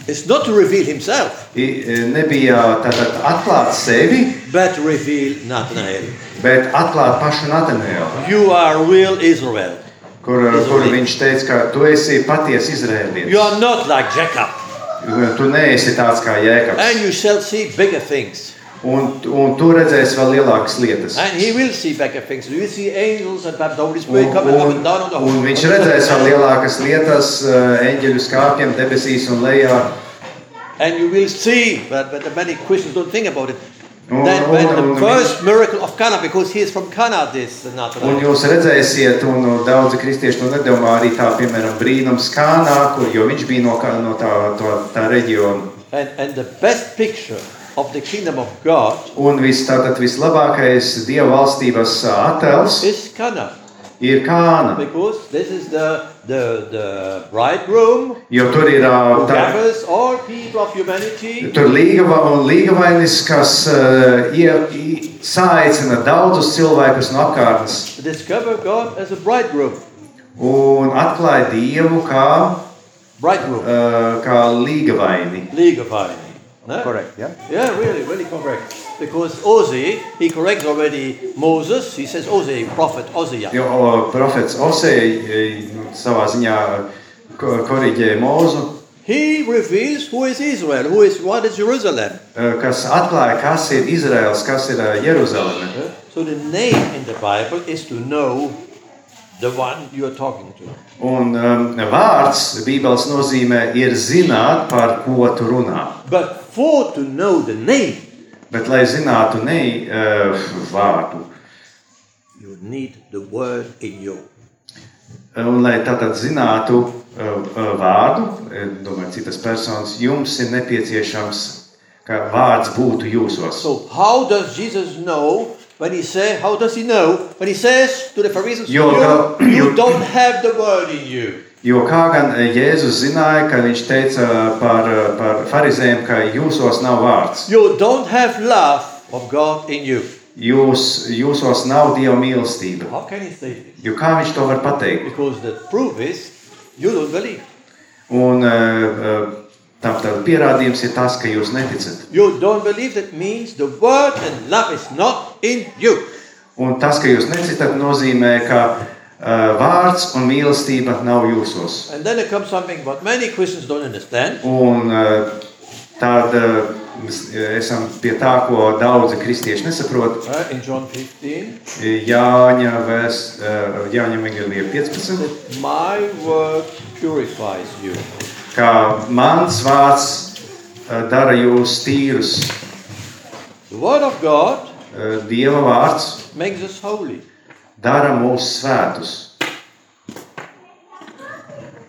Speaker 2: is not to reveal himself,
Speaker 1: i- nebija tātad atklāt sevi,
Speaker 2: but reveal Nathanael.
Speaker 1: bet atklāt pašu Natanielu,
Speaker 2: You are real Israel.
Speaker 1: kur, uh, kur viņš teica, ka tu esi patiesa izrēlietis.
Speaker 2: You are not like Jacob.
Speaker 1: Tu neesi tāds kā
Speaker 2: and
Speaker 1: jēkabs.
Speaker 2: you shall see bigger things.
Speaker 1: Un, un tu redzēsi vēl lielākas lietas.
Speaker 2: And he will see bigger things. You will see angels and perhaps the Holy
Speaker 1: Un, un,
Speaker 2: and down on the
Speaker 1: un viņš redzēs vēl lielākas lietas, eh, eņģeļu skāpjiem debesīs un lejā.
Speaker 2: And you will see, but, but many Christians don't think about it.
Speaker 1: Un-
Speaker 2: That when
Speaker 1: un-
Speaker 2: the
Speaker 1: un
Speaker 2: first miracle of Cana, because he is from Cana, this
Speaker 1: Un
Speaker 2: natural.
Speaker 1: jūs redzēsiet, un daudzi kristieši to nedomā arī tā, piemēram, brīnums Kānā, kur, jo viņš bija no, no tā, tā, tā reģiona.
Speaker 2: And, and the best picture of the kingdom of God
Speaker 1: Un vis, tātad vislabākais Dieva valstības attēls
Speaker 2: is Cana.
Speaker 1: ir Kāna.
Speaker 2: Because this is the, the, the bridegroom
Speaker 1: Jo tur ir tā,
Speaker 2: gathers all people of humanity.
Speaker 1: tur līgava un līgavainis, kas uh, ie, saicina daudzus cilvēkus no apkārtnes
Speaker 2: Discover God as a bridegroom.
Speaker 1: un atklāja Dievu kā,
Speaker 2: Bridegroom.
Speaker 1: uh, kā līgavaini.
Speaker 2: Iron. No?
Speaker 1: Correct, yeah?
Speaker 2: Yeah, really, really correct. Because Ozzy, he corrects already Moses. He says Ozzy, prophet Ozzy.
Speaker 1: Jo o, profets Osei nu, savā ziņā ko- koriģēja Mūzu,
Speaker 2: He reveals who is Israel, who is what is Jerusalem.
Speaker 1: eh, kas atklāja, kas ir Izraels, kas ir eh, Jeruzaleme.
Speaker 2: Yeah? So the name in the Bible is to know the one you are talking to.
Speaker 1: Un um, vārds Bībeles nozīmē ir zināt, par ko tu runā.
Speaker 2: But for to know the name,
Speaker 1: Bet, lai zinātu ne uh, vārdu,
Speaker 2: you need the word in you.
Speaker 1: un lai tātad zinātu uh, vārdu, eh, domāju, citas personas, jums ir nepieciešams, ka vārds būtu jūsos.
Speaker 2: So how does Jesus know when he say how does he know when he says to the Pharisees,
Speaker 1: Yo,
Speaker 2: you, you don't have the word in you.
Speaker 1: Jo kā gan eh, Jēzus zināja, ka viņš teica par, eh, par farizējiem, ka jūsos nav vārds.
Speaker 2: You don't have love of God in you.
Speaker 1: Jūs, jūsos nav Dieva mīlestība.
Speaker 2: How can he say this?
Speaker 1: Jo kā viņš to var pateikt?
Speaker 2: Because the proof is you don't believe.
Speaker 1: Un tam tā pierādījums ir tas, ka jūs neticat.
Speaker 2: You don't believe that means the word and love is not in you.
Speaker 1: Un tas, ka jūs necitat, nozīmē, ka vārds un mīlestība nav jūsos.
Speaker 2: And then there comes something what many Christians don't understand.
Speaker 1: Un uh, tad mēs esam pie tā, ko daudzi kristieši nesaprot.
Speaker 2: In John 15,
Speaker 1: Jāņa, vēs, Jāņa Evangelija 15.
Speaker 2: that my word purifies you.
Speaker 1: Kā mans vārds dara jūs tīrus.
Speaker 2: The word of God
Speaker 1: Dieva vārds
Speaker 2: makes us holy.
Speaker 1: Dara mūs svētus.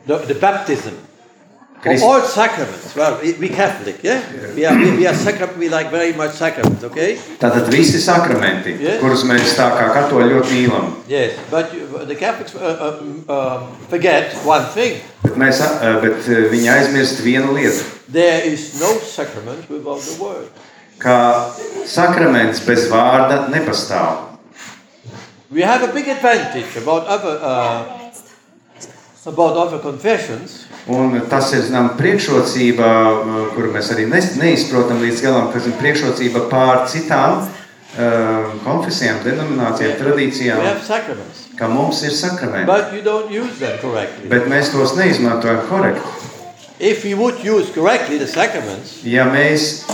Speaker 2: The, the baptism.
Speaker 1: Christ-
Speaker 2: all sacraments. Well, we, Catholic, yeah? We are, we, we are sacrament, we like very much sacraments, okay?
Speaker 1: Tātad visi sakramenti,
Speaker 2: Yes.
Speaker 1: kurus mēs tā kā katoļi ļoti mīlam.
Speaker 2: Yes, but the Catholics uh, uh, um, forget one thing.
Speaker 1: Bet, mēs, uh, bet uh, viņi aizmirst vienu lietu,
Speaker 2: There is no sacrament without the word.
Speaker 1: ka sakraments bez vārda nepastāv.
Speaker 2: We have a big advantage about other, uh, about other confessions.
Speaker 1: Un tas ir zinām, priekšrocība, uh, kuru mēs arī ne, neizprotam līdz galam, kas ir priekšrocība pār citām uh, konfesijām, denominācijām,
Speaker 2: We
Speaker 1: tradīcijām,
Speaker 2: have sacraments,
Speaker 1: ka mums ir sakramenti.
Speaker 2: but you don't use them correctly.
Speaker 1: Bet mēs tos neizmantojam korekti.
Speaker 2: If we would use correctly the sacraments,
Speaker 1: Ja mēs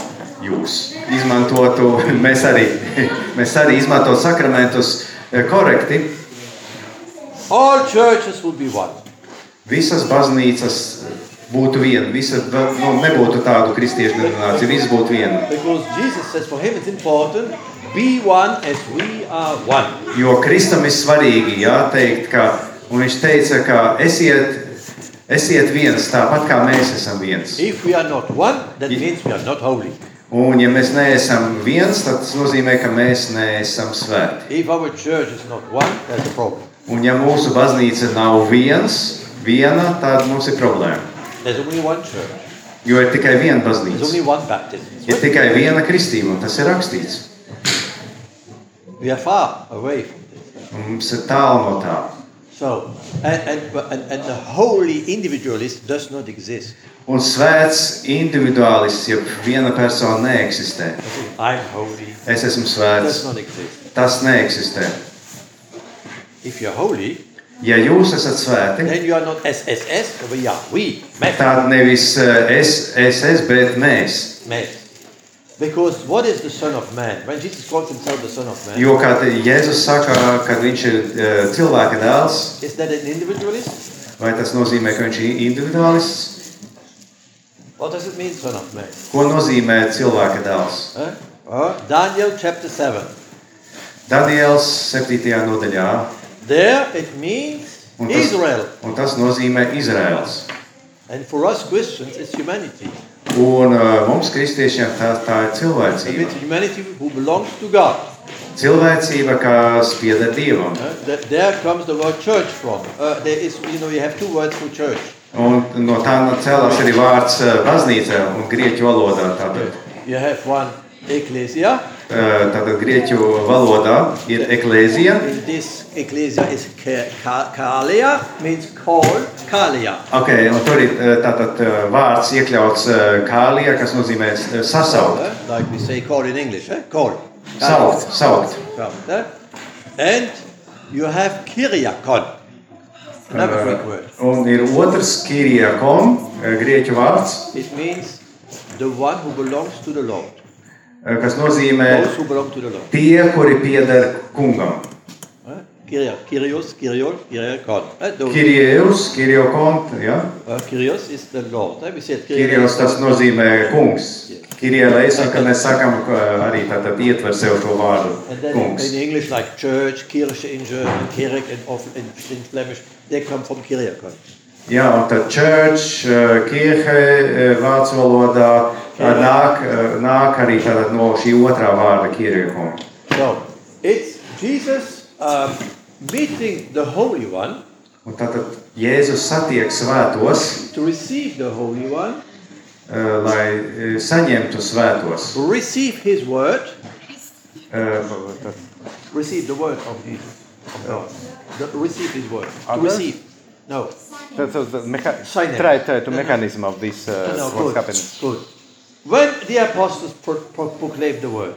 Speaker 1: jūs izmantotu, (laughs) mēs arī, (laughs) mēs arī izmantotu sakramentus eh, korekti,
Speaker 2: all churches would be one.
Speaker 1: visas baznīcas būtu viena, visas nu, nebūtu tādu kristiešu denomināciju, visas būtu viena.
Speaker 2: Because Jesus says for him it's important, be one as we are one.
Speaker 1: Jo Kristam ir svarīgi jā, teikt, ka, un viņš teica, ka esiet, esiet viens, tāpat kā mēs esam viens.
Speaker 2: If we are not one, that means we are not holy.
Speaker 1: Un ja mēs neesam viens, tad tas nozīmē, ka mēs neesam svēti.
Speaker 2: One.
Speaker 1: Un ja mūsu baznīca nav viens, viena, tad mums ir problēma. Jo ir tikai viena baznīca. Ir tikai viena kristība, un tas ir rakstīts. Mums ir tālu no tā.
Speaker 2: So, and, and, and, the holy individualist does not exist.
Speaker 1: Un svēts individuālists, ja viena persona neeksistē.
Speaker 2: I'm holy.
Speaker 1: Es esmu
Speaker 2: Does
Speaker 1: svēts.
Speaker 2: not exist.
Speaker 1: Tas neeksistē.
Speaker 2: If you're holy,
Speaker 1: Ja jūs esat svēti,
Speaker 2: then you are not SSS, but are we, Meth,
Speaker 1: tad nevis eh, es, es bet mēs.
Speaker 2: Meth. Because what is the Son of Man? When Jesus calls himself the Son of Man,
Speaker 1: Jo, kā te Jēzus saka, ka viņš ir eh, cilvēka dēls,
Speaker 2: is that an individualist?
Speaker 1: vai tas nozīmē, ka viņš ir individuālists?
Speaker 2: What does it mean, Son of Man?
Speaker 1: Ko nozīmē cilvēka dēls?
Speaker 2: Huh? Uh, Daniel chapter 7.
Speaker 1: Daniels 7. nodaļā,
Speaker 2: There it means
Speaker 1: un tas,
Speaker 2: Israel.
Speaker 1: un tas nozīmē Izraels.
Speaker 2: And for us Christians, it's humanity.
Speaker 1: Un uh, mums, kristiešiem, tā, tā ir cilvēcība. Cilvēcība, kas pieder Dievam.
Speaker 2: Uh, th- there comes the word church from. Uh, there is, you know, you have two words for church.
Speaker 1: Un no tā cēlās arī vārds uh, baznīca un grieķu valodā. Tātad,
Speaker 2: You have one ecclesia.
Speaker 1: Tātad grieķu valodā ir eklēzija.
Speaker 2: Ka- ka- kalia, means call, kalia.
Speaker 1: Okay, un tur ir tātad vārds iekļauts kālija, kas nozīmē sasaukt,
Speaker 2: like we say call in English, eh? call.
Speaker 1: saukt, saukt.
Speaker 2: Eh? And you have kyriakon, another Greek word.
Speaker 1: Un ir otrs kiriakon, grieķu vārds,
Speaker 2: It means the one who belongs to the Lord.
Speaker 1: Uh, kas nozīmē tie, kuri pieder kungam.
Speaker 2: Eh? Kyrios, Kyriol, Kyriakon. Eh?
Speaker 1: Kiriokont, ja?
Speaker 2: Uh, Kyrios is the Lord. Eh?
Speaker 1: Kirijos tas nozīmē kungs. Kirielais, un kad mēs sakam, ka arī tātad ietver sev šo vārdu kungs.
Speaker 2: in English, like church, Kirche in German, Kirk in, of, in, in Flemish, they come from Kyriakon.
Speaker 1: Jā, un tad church, kirche, vācu valodā nāk, nāk arī tātad no šī otrā vārda kiriekon.
Speaker 2: So it's Jesus um, meeting the Holy One
Speaker 1: Un tātad Jēzus satiek svētos,
Speaker 2: to receive the Holy One,
Speaker 1: uh, lai uh, saņemtu svētos.
Speaker 2: to receive His word,
Speaker 1: Uh,
Speaker 2: receive the word of Jesus, God. The- receive His word. To receive. No.
Speaker 5: So, so the mecha-
Speaker 2: Sign it.
Speaker 5: try to, mechanism of this uh,
Speaker 2: no,
Speaker 5: what's
Speaker 2: good.
Speaker 5: happening.
Speaker 2: Good. When the apostles pro- pro- proclaimed the word,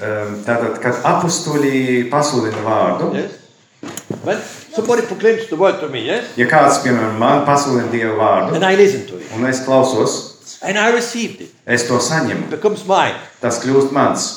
Speaker 1: um, tātad, kad apustuļi pasludina vārdu,
Speaker 2: yes? When somebody proclaims the word to me, yes?
Speaker 1: ja kāds, piemēram, man pasludina Dieva vārdu,
Speaker 2: And I listen to it.
Speaker 1: un es klausos,
Speaker 2: And I received it.
Speaker 1: es to saņemu,
Speaker 2: It becomes mine.
Speaker 1: tas kļūst mans.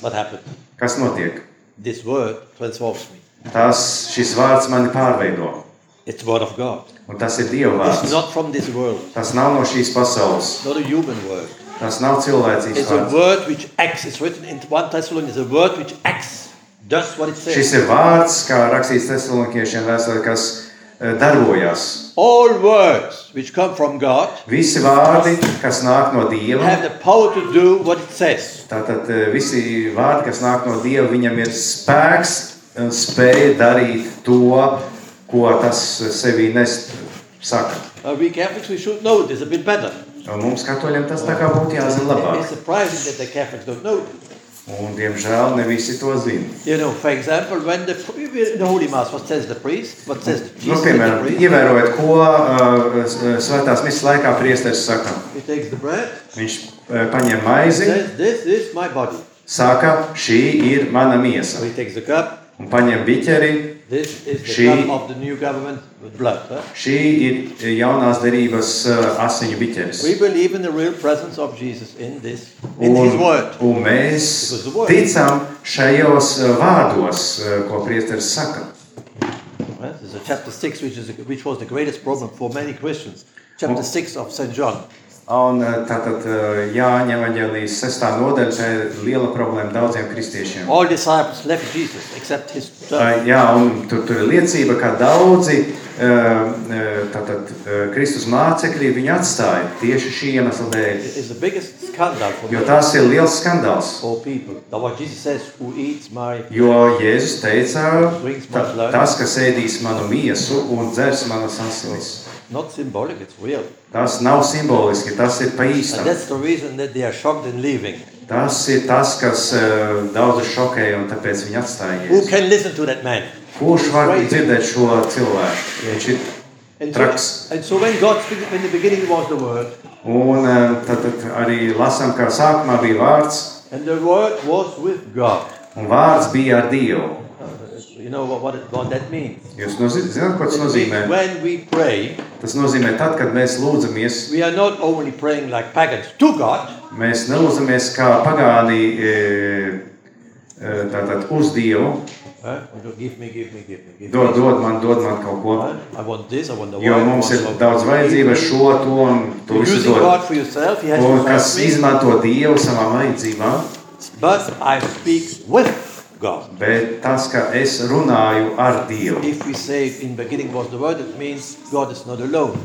Speaker 2: What happened?
Speaker 1: Kas notiek?
Speaker 2: This word transforms me.
Speaker 1: Tas, šis vārds mani pārveido,
Speaker 2: It's the word of God.
Speaker 1: un tas ir Dieva
Speaker 2: It's
Speaker 1: vārds.
Speaker 2: not from this world.
Speaker 1: Tas nav no šīs pasaules,
Speaker 2: Not a human word.
Speaker 1: Tas nav cilvēcīgs
Speaker 2: It's a
Speaker 1: vārds.
Speaker 2: word which acts. It's written in 1 Thessalonians. It's a word which acts. Does what it
Speaker 1: Šis
Speaker 2: says.
Speaker 1: ir vārds, kā rakstīts Thessalonikiešiem vēstulē, kas eh, darbojās.
Speaker 2: All words which come from God
Speaker 1: Visi vārdi, kas nāk no
Speaker 2: have
Speaker 1: Dieva,
Speaker 2: the power to do what it says.
Speaker 1: tātad eh, visi vārdi, kas nāk no Dieva, viņam ir spēks un spēja darīt to, ko tas sevī nes saka.
Speaker 2: Uh, we Catholics, we should know this a bit better.
Speaker 1: Un mums katoļiem tas tā kā būtu jāzina labāk. Un, diemžēl, ne visi to zina.
Speaker 2: You know, for example, when the, the Holy Mass, what says the priest? What says the
Speaker 1: Nu,
Speaker 2: Jesus and the
Speaker 1: piemēram,
Speaker 2: priest?
Speaker 1: ievērojot, ko uh, svētās misijas laikā priesteris saka.
Speaker 2: He takes the bread,
Speaker 1: Viņš uh, paņem maizi,
Speaker 2: says, This is my body.
Speaker 1: saka, šī ir mana miesa.
Speaker 2: he takes the cup.
Speaker 1: Un paņem biķeri,
Speaker 2: This is the
Speaker 1: She-
Speaker 2: cup of the new government with blood. Huh?
Speaker 1: šī ir jaunās derības uh, asiņu biķeris.
Speaker 2: We believe in the real presence of Jesus in this, in His
Speaker 1: Un,
Speaker 2: word.
Speaker 1: un mēs ticam šajos uh, vārdos, ko priesteris saka.
Speaker 2: Right? There's a chapter 6, which, is which was the greatest problem for many Christians. Chapter 6 of St. John.
Speaker 1: Un uh, tātad uh, Jāņa evaņģēlijas sestā nodaļa, ir liela problēma daudziem kristiešiem.
Speaker 2: All disciples left Jesus except his son.
Speaker 1: Jā, un tur, tur ir liecība, ka daudzi uh, tātad, Kristus mācekļi viņu atstāja tieši šī iemesla dēļ.
Speaker 2: It is the biggest scandal for,
Speaker 1: Jo tas ir liels skandāls.
Speaker 2: for people. Now, what Jesus says, who eats my
Speaker 1: Jo Jēzus teica, tas, kas ēdīs manu miesu un dzers manas asinis,
Speaker 2: not symbolic, it's real.
Speaker 1: tas nav simboliski, tas ir pa
Speaker 2: And
Speaker 1: īstam.
Speaker 2: that's the reason that they are shocked and leaving.
Speaker 1: Tas ir tas, kas uh, daudzus šokēja un tāpēc viņi atstāja
Speaker 2: Who
Speaker 1: Jēzu.
Speaker 2: can listen to that man?
Speaker 1: Kurš var dzirdēt šo cilvēku? Viņš ir
Speaker 2: And
Speaker 1: traks.
Speaker 2: so, and so when God, speak- in the beginning was the Word,
Speaker 1: Un uh, tad, tad arī lasām, kā sākumā bija vārds,
Speaker 2: and the Word was with God.
Speaker 1: un vārds bija ar Dievu.
Speaker 2: Uh, you know what, what, it, what that means.
Speaker 1: Jūs no, zināt, ko tas nozīmē?
Speaker 2: When we pray,
Speaker 1: Tas nozīmē, tad, kad mēs lūdzamies,
Speaker 2: we are not only praying like pagans to God,
Speaker 1: mēs nelūdzamies kā pagāni e, e, tātad uz Dievu,
Speaker 2: eh? give me, give me, give me, give
Speaker 1: dod,
Speaker 2: me.
Speaker 1: dod man, dod man kaut ko.
Speaker 2: Eh? I want this, I want the
Speaker 1: Jo
Speaker 2: wine, I
Speaker 1: mums ir
Speaker 2: want-
Speaker 1: daudz vajadzība šo, to un to
Speaker 2: You're
Speaker 1: visu
Speaker 2: using
Speaker 1: dod.
Speaker 2: God for yourself, He has
Speaker 1: Un
Speaker 2: to
Speaker 1: kas
Speaker 2: help me,
Speaker 1: izmanto Dievu savām vajadzībām,
Speaker 2: but I speak with God.
Speaker 1: bet tas, ka es runāju ar Dievu.
Speaker 2: If we say in beginning was the word, it means God is not alone.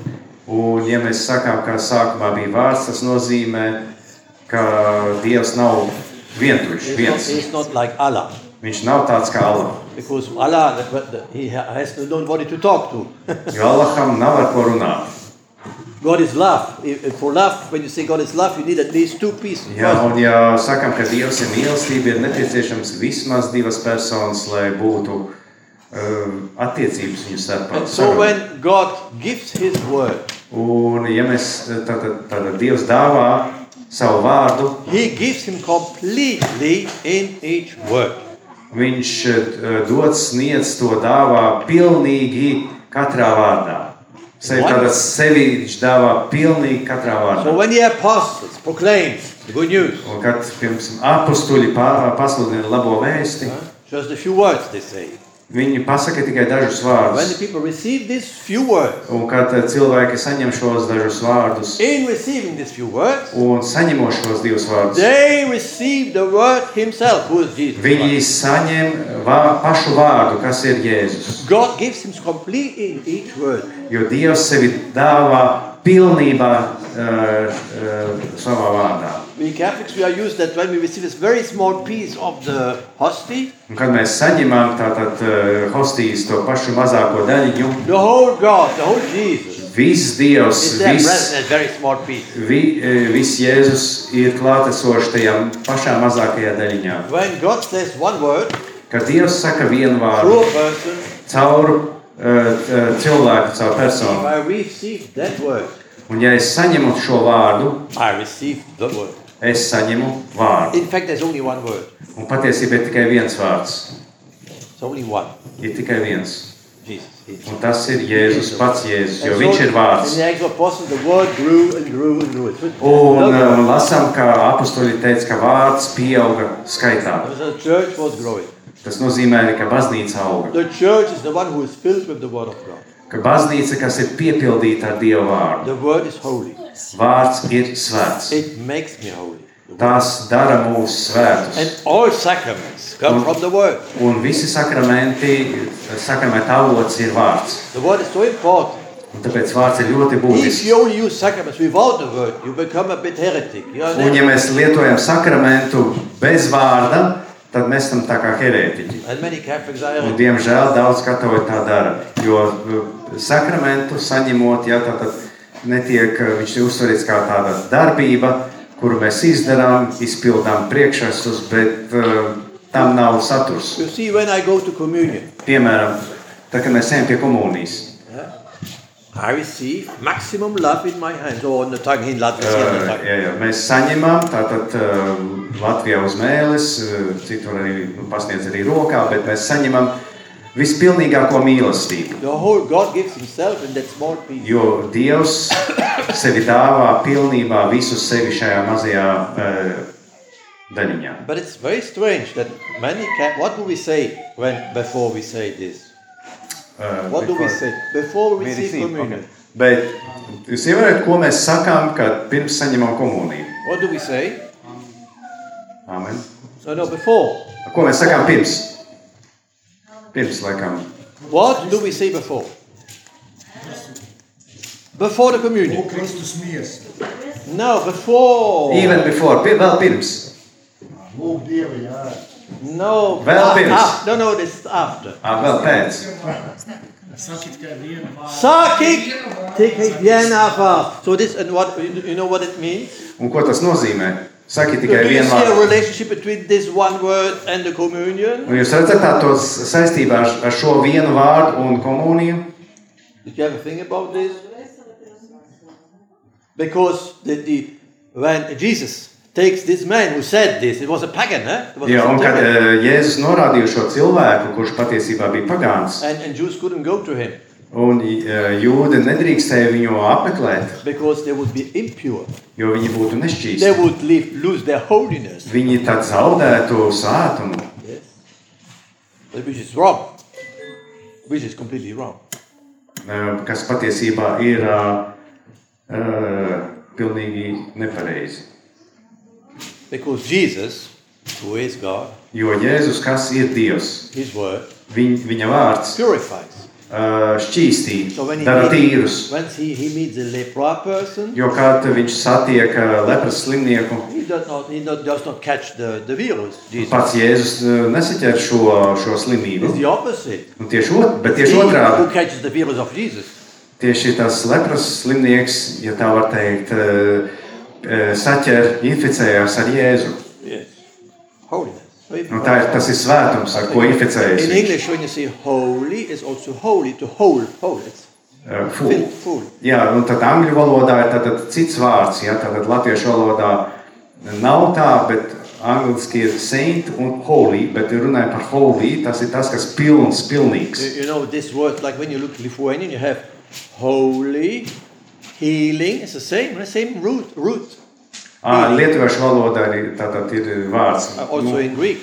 Speaker 1: Un, ja mēs sakām, ka sākumā bija vārds, tas nozīmē, ka Dievs nav vientuļš,
Speaker 2: not,
Speaker 1: viens.
Speaker 2: he's not like Allah.
Speaker 1: Viņš nav tāds kā Allah.
Speaker 2: Because Allah, He has nobody to talk to.
Speaker 1: Jo Allaham nav ar ko runāt.
Speaker 2: God is love. If For love, when you say God is love, you need at least two pieces.
Speaker 1: Jā, un ja sakām, ka Dievs ir mīlestība, ir nepieciešams vismaz divas personas, lai būtu um, attiecības viņu starpā.
Speaker 2: And so when God gives His word,
Speaker 1: Un, ja mēs tātad, tātad Dievs dāvā savu vārdu,
Speaker 2: He gives Him completely in each word.
Speaker 1: Viņš eh, dod sniedz to dāvā pilnīgi katrā vārdā. Sevi, tātad sevi viņš dāvā pilnīgi katrā vārdā.
Speaker 2: So when the apostles proclaimed the good news,
Speaker 1: Un kad pirms apstuļi pasludina labo vēsti,
Speaker 2: just a few words they say.
Speaker 1: viņi pasaka tikai dažus
Speaker 2: When the
Speaker 1: vārdus.
Speaker 2: people receive these few words,
Speaker 1: Un kad eh, cilvēki saņem šos dažus vārdus
Speaker 2: in receiving these few words,
Speaker 1: un saņemot šos divus vārdus,
Speaker 2: they receive the word Himself, who is Jesus.
Speaker 1: viņi saņem vā, pašu vārdu, kas ir Jēzus.
Speaker 2: God gives Him complete in each word.
Speaker 1: Jo Dievs sevi dāvā pilnībā uh, uh, savā vārdā.
Speaker 2: We Catholics, we are used that when we receive this very small piece of the hostie,
Speaker 1: Un kad mēs saņemam tātad uh, hostijas to pašu mazāko daļiņu,
Speaker 2: the whole God, the whole Jesus,
Speaker 1: viss Dievs, viss,
Speaker 2: present in a very small piece.
Speaker 1: vi, eh, viss Jēzus ir klātesošs tajā pašā mazākajā daļiņā.
Speaker 2: When God says one word
Speaker 1: Kad Dievs saka vienu vārdu
Speaker 2: person,
Speaker 1: caur cilvēku, caur personu, un ja es saņemu šo vārdu,
Speaker 2: I receive the word.
Speaker 1: es saņemu vārdu.
Speaker 2: In fact, there's only one word.
Speaker 1: Un patiesībā ir tikai viens vārds.
Speaker 2: It's only one.
Speaker 1: Ir tikai viens.
Speaker 2: Jesus.
Speaker 1: Un tas ir Jēzus, pats Jēzus, jo viņš ir vārds. Un
Speaker 2: doubt.
Speaker 1: lasām, kā apakstoļi teica, ka vārds pieauga skaitā. Tas nozīmē, ka baznīca auga.
Speaker 2: The church is the one who is filled with the word of God.
Speaker 1: Ka baznīca, kas ir piepildīta ar Dieva vārdu,
Speaker 2: The word is holy.
Speaker 1: vārds ir svēts.
Speaker 2: It makes me holy.
Speaker 1: Tas dara mūs svētus.
Speaker 2: And all sacraments come from the word.
Speaker 1: Un visi sakramenti, sakramenta avots ir vārds.
Speaker 2: The word is so important.
Speaker 1: Un tāpēc vārds ir ļoti
Speaker 2: If
Speaker 1: būtisks.
Speaker 2: you only use sacraments without the word, you become a bit heretic. You are
Speaker 1: Un ja mēs lietojam sakramentu bez vārda, tad mēs esam tā kā herētiķi. Un, diemžēl daudz katoļu tā dara. Jo uh, sakramentu saņemot, ja tā tad netiek, uh, viņš ir uztverts kā tāda darbība, kuru mēs izdarām, izpildām priekšrakstus, bet uh, tam nav saturs.
Speaker 2: You see,
Speaker 1: Piemēram, tā kā mēs ejam pie komunijas.
Speaker 2: I receive maximum love in my hands, on the tongue, in Latvia,
Speaker 1: Uh, jā, jā, mēs saņemam tātad uh, Latvijā uz mēles, uh, citur arī nu, pasniedz arī rokā, bet mēs saņemam vispilnīgāko mīlestību.
Speaker 2: The whole God gives Himself in that small piece.
Speaker 1: Jo Dievs sevi dāvā pilnībā visu sevi šajā mazajā uh, daļiņā.
Speaker 2: But it's very strange that many Catholics. What do we say when before we say this?
Speaker 1: Uh,
Speaker 2: What do we say before we
Speaker 1: We
Speaker 2: receive
Speaker 1: receive,
Speaker 2: communion?
Speaker 1: okay. Bet jūs ievērojat, ko mēs sakām, kad pirms saņemam komuniju?
Speaker 2: What do we say?
Speaker 1: Amen.
Speaker 2: No, no, before.
Speaker 1: Ko mēs sakām pirms? Pirms, laikam.
Speaker 2: What do we say before? Before the communion.
Speaker 6: Kristus miesa.
Speaker 2: No, before.
Speaker 1: Even before, vēl pirms.
Speaker 6: Lūk, Dievu, jā.
Speaker 2: No.
Speaker 1: Vēl pirms.
Speaker 2: ah, no, no, this is after.
Speaker 1: Ah, vēl pēc.
Speaker 6: Saki tikai vienu vārdu.
Speaker 2: Sakik tikai vienā vārdā. So this and what you know what it means?
Speaker 1: Un ko tas nozīmē? Saki
Speaker 2: Do
Speaker 1: tikai
Speaker 2: you
Speaker 1: vienu
Speaker 2: see a
Speaker 1: vārdu.
Speaker 2: relationship between this one word and the communion?
Speaker 1: Un jūs redzat tā to saistībā ar šo vienu vārdu un komuniju?
Speaker 2: Did you ever think about this? Because the, the when Jesus takes this man who said this, it was a pagan, eh? Was
Speaker 1: Jā, un kad eh, Jēzus norādīja šo cilvēku, kurš patiesībā bija pagāns,
Speaker 2: and, and Jews couldn't go to him
Speaker 1: un eh, jūdi nedrīkstēja viņu apmeklēt,
Speaker 2: because they would be impure.
Speaker 1: jo viņi būtu
Speaker 2: They
Speaker 1: nešķīsti.
Speaker 2: would leave, lose their holiness.
Speaker 1: Viņi tad zaudētu svētumu,
Speaker 2: Yes. Which is wrong. Which is completely wrong.
Speaker 1: eh, kas patiesībā ir eh, eh, pilnīgi nepareizi.
Speaker 2: Because Jesus, who is God,
Speaker 1: Jo Jēzus, kas ir Dievs,
Speaker 2: his word,
Speaker 1: viņ, viņa vārds
Speaker 2: purifies.
Speaker 1: eh, šķīstī,
Speaker 2: So
Speaker 1: dara tīrus.
Speaker 2: he, he person,
Speaker 1: Jo kad viņš satiek eh, lepras slimnieku,
Speaker 2: he does not, not, not catch the, the virus. Jesus.
Speaker 1: pats Jēzus eh, nesaķer šo, šo slimību. Un tieši, ot, bet tieši otrādi,
Speaker 2: who catches the virus of Jesus.
Speaker 1: tieši tas lepras slimnieks, ja tā var teikt, eh, eh, saķer, inficējās ar Jēzu.
Speaker 2: Yes.
Speaker 1: Un tā ir, tas ir svētums, ar ko inficējas.
Speaker 2: In. English, when you say holy, it's also holy to. Hold. It's
Speaker 1: Eh, full.
Speaker 2: full.
Speaker 1: Jā, un tad angļu valodā ir tātad cits vārds, ja tātad latviešu valodā nav tā, bet angliski ir saint un holy, bet ja runājot par holy, tas ir tas, kas pilns, pilnīgs.
Speaker 2: You know this word, like when you look Lithuanian, you have holy, healing. It's the same, the same root. Root.
Speaker 1: Ā, Lietuviešu valodā arī tātad ir vārds,
Speaker 2: Uh, also in Greek.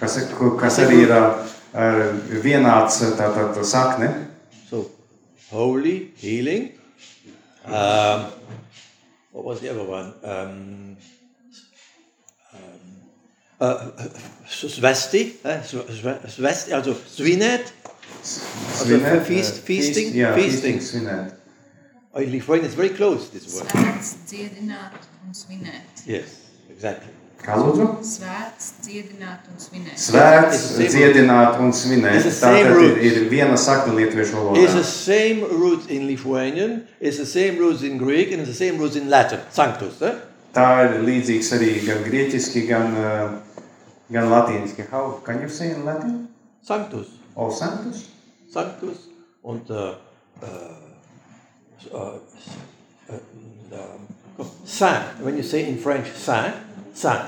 Speaker 1: kas, kas arī ir ar vienāds tātad sakne.
Speaker 2: So, holy, healing. Um, what was the other one? Um, um, uh, Svesti, eh? Sv- Sv- Svesti, also Svinet. Also
Speaker 1: Svinēt,
Speaker 2: feast, feasting,
Speaker 1: feast- Jā,
Speaker 2: feasting.
Speaker 1: feasting, svinēt.
Speaker 2: Oh, in Lithuanian, it's very close, this word.
Speaker 4: Svēts, dziedināt un svinēt.
Speaker 2: Yes, exactly.
Speaker 1: Kā lūdzu?
Speaker 4: Svēts, dziedināt un svinēt.
Speaker 1: Svēts,
Speaker 2: It's the same
Speaker 1: dziedināt un svinēt.
Speaker 2: It's the same
Speaker 1: Tātad
Speaker 2: root.
Speaker 1: ir, ir viena sakne lietuviešu
Speaker 2: It's the
Speaker 1: valodā.
Speaker 2: same root in Lithuanian, it's the same root in Greek, and it's the same root in Latin, sanctus. Eh?
Speaker 1: Tā ir līdzīgs arī gan grieķiski, gan, ā, gan latīniski. How can you say in Latin?
Speaker 2: Sanctus.
Speaker 1: O sanctus?
Speaker 2: Sanctus und äh, äh, äh, äh, Saint. When you say in French Saint, Saint,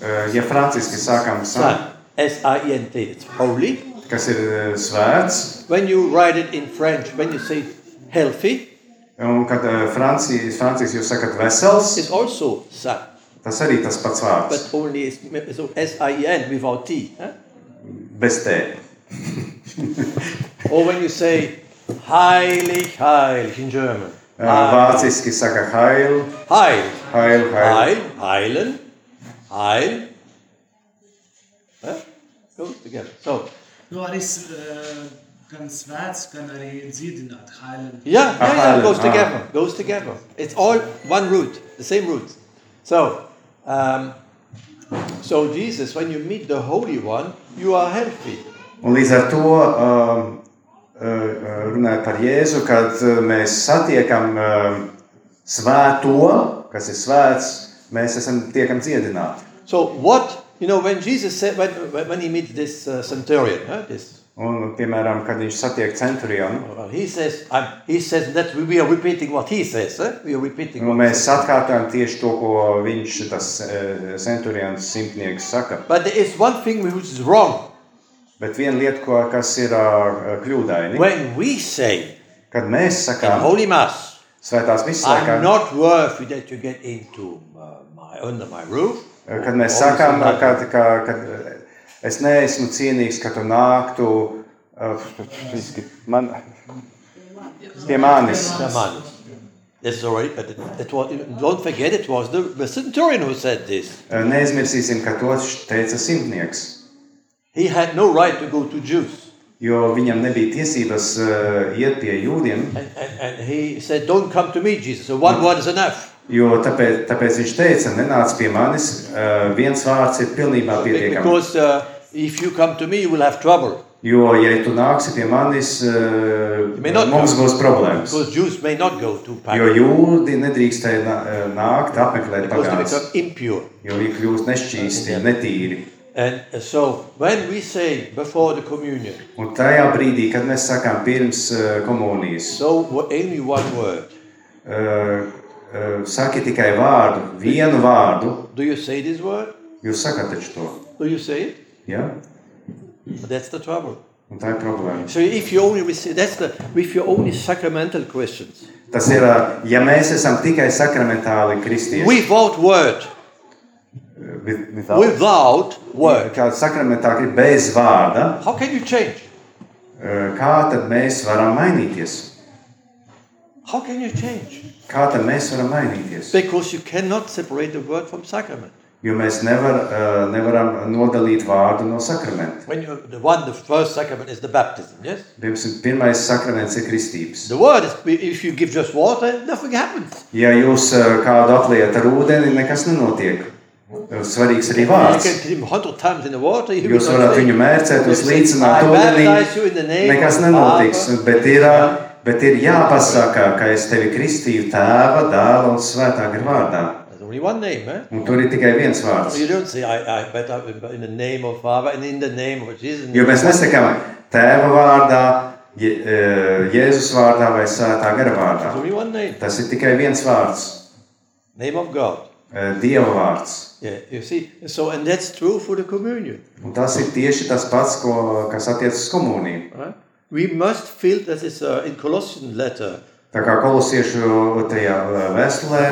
Speaker 1: Ā, Ja franciski sākam
Speaker 2: Saint,
Speaker 1: saint,
Speaker 2: it's holy.
Speaker 1: kas ir ā, svēts,
Speaker 2: When you write it in French, when you say healthy,
Speaker 1: un kad francijas, francijas jūs sakat vesels,
Speaker 2: it's also Saint,
Speaker 1: tas arī tas pats vārds.
Speaker 2: but only S-I-N without T. eh?
Speaker 1: Bez tē.
Speaker 2: Or when you say heilig, heilig in German.
Speaker 1: Ā, Vāciski saka heil,
Speaker 2: Heil,
Speaker 1: heil, heil.
Speaker 2: heil, heilen, heil. Eh? Goes together. So,
Speaker 6: Nu, arī s- eh, gan svēts, gan arī dziedināt, hailen.
Speaker 2: Yeah, yeah, yeah, goes
Speaker 1: ah.
Speaker 2: together. Goes together. It's all one root, the same root. So, um, so Jesus, when you meet the Holy One, you are healthy.
Speaker 1: Un līdz ar to um, uh, runājot par Jēzu, kad uh, mēs satiekam um, svēto, kas ir svēts, mēs esam tiekam dziedināti.
Speaker 2: So, what you know when Jesus said when when he meets this uh, centurion, huh, this
Speaker 1: Un, piemēram, kad viņš satiek centurionu,
Speaker 2: well, he says, um, he says that we, are repeating what he says. Eh? We are repeating.
Speaker 1: un mēs atkārtojam tieši to, ko viņš, tas centurions simtnieks saka.
Speaker 2: But there is one thing which is wrong.
Speaker 1: Bet viena lieta, ko, kas ir uh, kļūdaini,
Speaker 2: When we say
Speaker 1: kad mēs
Speaker 2: in
Speaker 1: sakām
Speaker 2: Holy Mass,
Speaker 1: svētās misijas
Speaker 2: I'm
Speaker 1: laikā,
Speaker 2: not worthy that you get into my under my roof.
Speaker 1: Kad mēs sakām, ka, ka, ka es neesmu cienīgs, ka tu nāktu uh, man, pie manis.
Speaker 2: Is already, but it, it was, don't forget, it was the, the centurion who said this.
Speaker 1: Neaizmirsīsim, ka to teica simtnieks.
Speaker 2: He had no right to go to Jews.
Speaker 1: Jo viņam nebija tiesības uh, iet pie jūdiem,
Speaker 2: And, and, and he said, Don't come to me, Jesus. So one word is enough.
Speaker 1: jo tāpēc, tāpēc viņš teica, nenāc pie manis, uh, viens vārds ir pilnībā pietiekams.
Speaker 2: Because uh, if you come to me, you will have trouble.
Speaker 1: Jo, ja tu nāksi pie manis, uh, mums būs problēmas.
Speaker 2: Because Jews may not go to
Speaker 1: Jo jūdi nedrīkstēja nā- nākt, apmeklēt
Speaker 2: impure.
Speaker 1: jo viņi kļūst nešķīsti, netīri.
Speaker 2: And uh, so when we say before the communion,
Speaker 1: Un tajā brīdī, kad mēs sakām pirms uh, komunijas,
Speaker 2: so only one word,
Speaker 1: uh, eh, saki tikai vārdu, vienu vārdu,
Speaker 2: Do you say this word?
Speaker 1: jūs sakat taču to.
Speaker 2: Do you say it?
Speaker 1: Ja?
Speaker 2: That's the trouble.
Speaker 1: Un tā ir problēma.
Speaker 2: So if you only receive, that's the, if you're only sacramental Christians,
Speaker 1: Tas ir, eh, ja mēs esam tikai sakramentāli kristieši,
Speaker 2: without word,
Speaker 1: with- without-
Speaker 2: without word,
Speaker 1: kā sakramentāli bez vārda,
Speaker 2: how can you change?
Speaker 1: eh, kā tad mēs varam mainīties?
Speaker 2: How can you change?
Speaker 1: Kā tad mēs varam mainīties?
Speaker 2: Because you cannot separate the word from sacrament.
Speaker 1: Jo mēs nevar, eh, nevaram nodalīt vārdu no sakramenta.
Speaker 2: When you, the one, the first sacrament is the baptism, yes?
Speaker 1: Piemēram, pirmais sakraments ir kristības.
Speaker 2: The word is, if you give just water, nothing happens.
Speaker 1: Ja jūs eh, kādu atliet ar ūdeni, nekas nenotiek. Svarīgs arī vārds. Jūs varat viņu mērcēt, uzlīdzināt
Speaker 2: say, "I
Speaker 1: ūdenī. Nekas nenotiks. Bet ir, bet ir jāpasaka, ka es tevi kristīju tēva, dēla un svētā gara vārdā.
Speaker 2: Name, eh?
Speaker 1: Un tur ir tikai viens vārds.
Speaker 2: Say, I, I Father.
Speaker 1: Jo mēs nesakām tēva vārdā, Je- eh, Jēzus vārdā vai svētā gara vārdā. Tas ir tikai viens vārds.
Speaker 2: Name of God.
Speaker 1: Eh, Dieva vārds.
Speaker 2: Yeah, you see. So, and that's true for the communion.
Speaker 1: Un tas ir tieši tas pats, ko, kas attiecas uz komuniju.
Speaker 2: Right? We must feel that is uh, in Colossian letter.
Speaker 1: Tā kā kolosiešu tajā eh, vēstulē,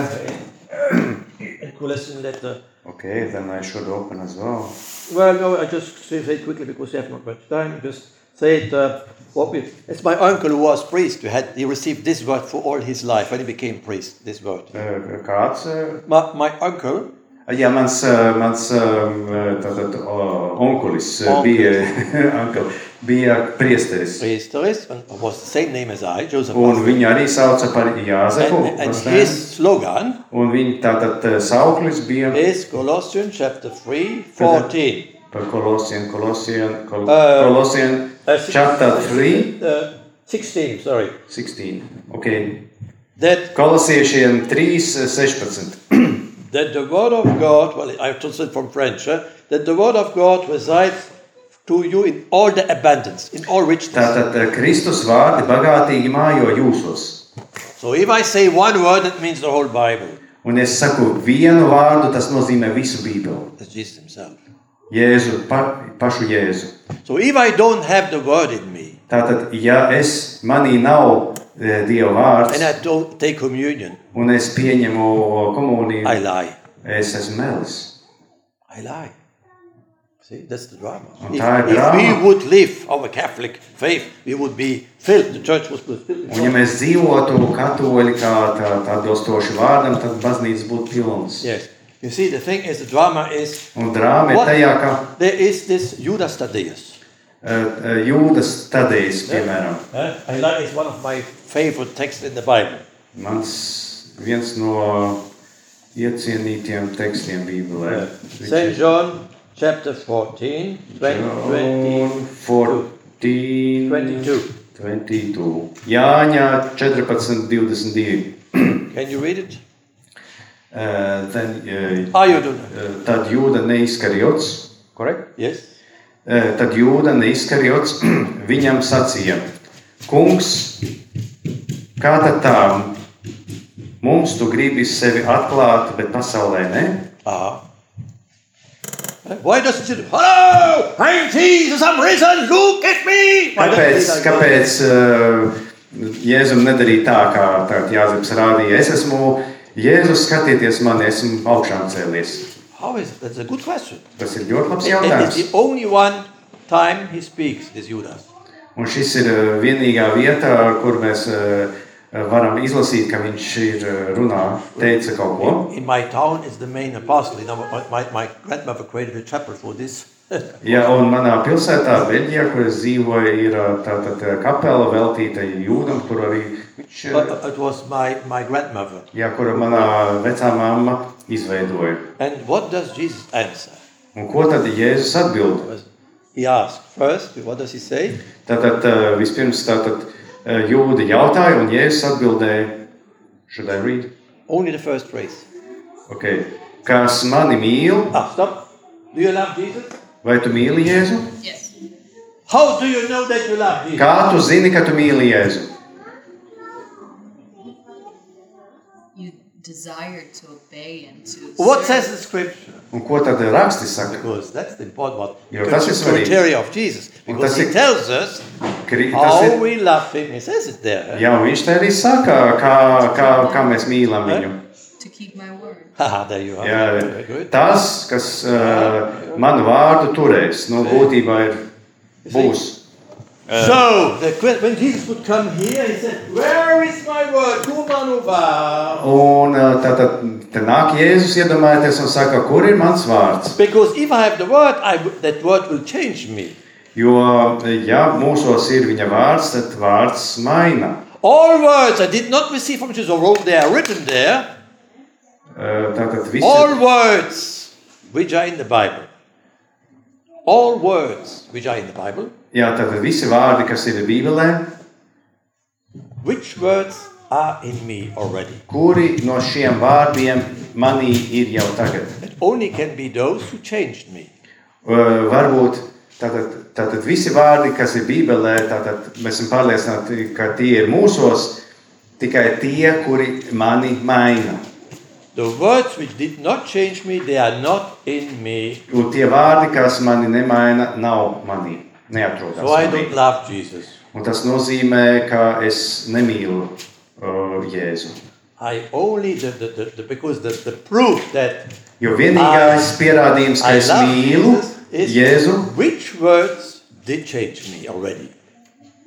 Speaker 2: In Colossian letter.
Speaker 1: ok, then I should open as well.
Speaker 2: Well, no, I just say it quickly because we have not much time. Just say it. Uh, we, it's my uncle who was priest. Who had he received this word for all his life when he became priest. This word.
Speaker 1: Eh, Kāds? eh,
Speaker 2: My, my uncle
Speaker 1: Jā, mans, eh, mans eh, tātad, onkulis eh,
Speaker 2: Onkulis.
Speaker 1: bija, uncle, bija (laughs) priesteris.
Speaker 2: priesteris and was the same name as I, Joseph.
Speaker 1: Un viņu arī sauca par Jāzepu.
Speaker 2: And, and his slogan
Speaker 1: Un viņa tātad eh, sauklis bija
Speaker 2: is Colossians chapter 3, 14.
Speaker 1: Par kolosiem, kolosiem, kol,
Speaker 2: Uh,
Speaker 1: kolosiem,
Speaker 2: Uh, six-
Speaker 1: chapter 3,
Speaker 2: Uh, 16, sorry.
Speaker 1: 16. Okay.
Speaker 2: That,
Speaker 1: Kolosiešiem 3, 16.
Speaker 2: that the word of God, well, I translate from French, eh, that the word of God resides to you in all the abundance, in all richness.
Speaker 1: Tātad eh, Kristus vārdi bagātīgi mājo jūsos.
Speaker 2: So if I say one word, that means the whole Bible.
Speaker 1: Un es saku vienu vārdu, tas nozīmē visu Bībeli.
Speaker 2: That's Jesus himself.
Speaker 1: Jēzu, pa, pašu Jēzu.
Speaker 2: So if I don't have the word in me,
Speaker 1: Tātad, ja es manī nav e, Dieva vārds,
Speaker 2: and I don't take communion,
Speaker 1: un es pieņemu komuniju,
Speaker 2: I lie.
Speaker 1: es esmu melis.
Speaker 2: I lie. See, that's the drama.
Speaker 1: Un
Speaker 2: If,
Speaker 1: tā ir
Speaker 2: if
Speaker 1: drāma.
Speaker 2: we would live our Catholic faith, we would be filled. The church was filled.
Speaker 1: Un ja mēs dzīvotu katoļi kā tā, atbilstoši vārdam, tad baznīcas būtu pilnas.
Speaker 2: Yes. You see, the thing is, the drama is
Speaker 1: Un drāma ir
Speaker 2: What?
Speaker 1: tajā, ka
Speaker 2: there is this Judas Thaddeus.
Speaker 1: e, e, jūdas tadējs, piemēram,
Speaker 2: Eh? I like it's one of my favorite texts in the Bible.
Speaker 1: mans viens no iecienītiem tekstiem Bībelē.
Speaker 2: St. John chapter 14, 20, 20,
Speaker 1: 14,
Speaker 2: 22.
Speaker 1: 22. Jāņa 14, 22.
Speaker 2: Can you read it?
Speaker 1: Uh, then, uh,
Speaker 2: Ah, don't know.
Speaker 1: uh, tad jūda neizkarjots,
Speaker 2: Correct? Yes.
Speaker 1: uh, tad jūda neizkarjots (clears throat) viņam sacīja, kungs, kā tad tā, mums tu gribi sevi atklāt, bet pasaulē ne?
Speaker 2: Ah. Why doesn't it? Hello! I'm Jesus, I'm risen! Look at me! Why
Speaker 1: Kāpēc, kāpēc uh, Jēzum nedarīja tā, kā Jāzeps rādīja? Es esmu Jēzus, skatieties mani, esmu augšām cēlies.
Speaker 2: How is it? That's a good question.
Speaker 1: Tas ir ļoti labs jautājums.
Speaker 2: it's the only one time he speaks, this Judas.
Speaker 1: Un šis ir uh, vienīgā vieta, kur mēs uh, varam izlasīt, ka viņš ir uh, runā, teica kaut ko.
Speaker 2: In my town is the main apostle. You know, my, my, grandmother created a chapel for this. (laughs)
Speaker 1: Ja, un manā pilsētā, Beļģijā, kur es dzīvoju, ir uh, tātad uh, kapela veltīta jūdam, kur arī viņš, uh,
Speaker 2: Uh, it was my, my grandmother.
Speaker 1: jā, kuru manā vecā mamma izveidoja.
Speaker 2: And what does Jesus answer?
Speaker 1: Un ko tad Jēzus atbild?
Speaker 2: He asked first, what does he say?
Speaker 1: Tātad uh, vispirms tātad uh, jūdi jautāja, un Jēzus atbildēja, should I read?
Speaker 2: Only the first phrase.
Speaker 1: Okay. Kas mani mīl,
Speaker 2: Ah, stop. Do you love Jesus?
Speaker 1: vai tu mīli Jēzu?
Speaker 4: Yes.
Speaker 2: How do you know that you love Jesus?
Speaker 1: Kā tu zini, ka tu mīli Jēzu?
Speaker 4: You desire to obey and to
Speaker 2: What
Speaker 4: serve.
Speaker 2: says the scripture?
Speaker 1: Un ko tad raksti saka?
Speaker 2: Because that's the important one.
Speaker 1: Jo,
Speaker 2: Because
Speaker 1: tas
Speaker 2: it's
Speaker 1: ir
Speaker 2: the
Speaker 1: svarīgi.
Speaker 2: criteria of Jesus.
Speaker 1: Un
Speaker 2: Because
Speaker 1: tas
Speaker 2: he
Speaker 1: ir-
Speaker 2: tells us
Speaker 1: Kri, tas
Speaker 2: how
Speaker 1: ir,
Speaker 2: we love him. He says it there.
Speaker 1: jā, un viņš te arī saka, kā, kā, kā mēs mīlam viņu.
Speaker 4: to keep my word.
Speaker 2: Haha, there you are.
Speaker 1: Jā,
Speaker 2: Very good.
Speaker 1: tas, kas uh, manu vārdu turēs, no būtībā ir būs.
Speaker 2: So, the, when Jesus would come here, he said, Where is my word? Kumanuva.
Speaker 1: Un uh, tātad te nāk Jēzus iedomājieties un saka, kur ir mans vārds?
Speaker 2: Because if I have the word, I, w- that word will change me.
Speaker 1: Jo, ja mūsos ir viņa vārds, tad vārds maina.
Speaker 2: All words I did not receive from Jesus, although they are written there,
Speaker 1: Uh, Tātad visi,
Speaker 2: all words which are in the Bible. All words which are in the Bible.
Speaker 1: jā, tātad visi vārdi, kas ir Bībelē,
Speaker 2: Which words are in me already?
Speaker 1: kuri no šiem vārdiem manī ir jau tagad.
Speaker 2: It only can be those who changed me.
Speaker 1: Uh, Varbūt tātad, tātad visi vārdi, kas ir Bībelē, tātad mēs esam pārliecināti, ka tie ir mūsos, tikai tie, kuri mani maina.
Speaker 2: The words which did not change me, they are not in me.
Speaker 1: Un tie vārdi, kas mani nemaina, nav manī. Neatrodas.
Speaker 2: So I
Speaker 1: manī.
Speaker 2: don't love Jesus.
Speaker 1: Un tas nozīmē, ka es nemīlu uh, Jēzu.
Speaker 2: I only the, the, the, the because the, the proof that
Speaker 1: Jo vienīgais pierādījums, ka
Speaker 2: I
Speaker 1: es mīlu
Speaker 2: Jesus
Speaker 1: Jēzu,
Speaker 2: which words did change me already.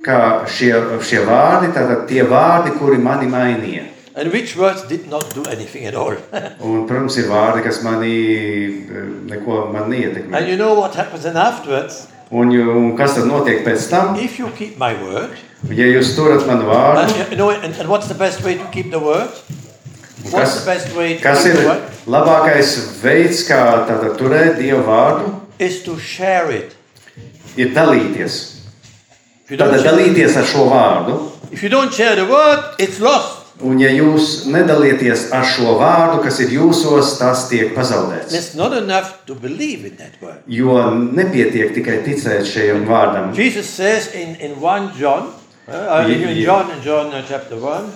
Speaker 1: ka šie, šie vārdi, tātad tie vārdi, kuri mani mainīja.
Speaker 2: And which words did not do anything at all. (laughs)
Speaker 1: Un, protams, ir vārdi, kas manī eh, neko man neietekmē.
Speaker 2: and you know what happens then afterwards?
Speaker 1: Un, un kas tad notiek pēc tam?
Speaker 2: If you keep my word,
Speaker 1: Ja jūs turat manu
Speaker 2: and,
Speaker 1: vārdu,
Speaker 2: you know, and, and what's the best way to keep the word? What's
Speaker 1: kas,
Speaker 2: the best way to
Speaker 1: kas
Speaker 2: keep
Speaker 1: ir
Speaker 2: the word?
Speaker 1: labākais veids, kā tātad turēt Dievu vārdu,
Speaker 2: Is to share it.
Speaker 1: ir dalīties. Tātad dalīties ar šo vārdu.
Speaker 2: if you don't share the word, it's lost.
Speaker 1: Un ja jūs nedalieties ar šo vārdu, kas ir jūsos, tas tiek pazaudēts.
Speaker 2: It's not enough to believe in that word.
Speaker 1: Jo nepietiek tikai ticēt šajam vārdam.
Speaker 2: Jesus says in, in 1 John, uh, in, in
Speaker 1: Yeah.
Speaker 2: John, John uh, chapter 1,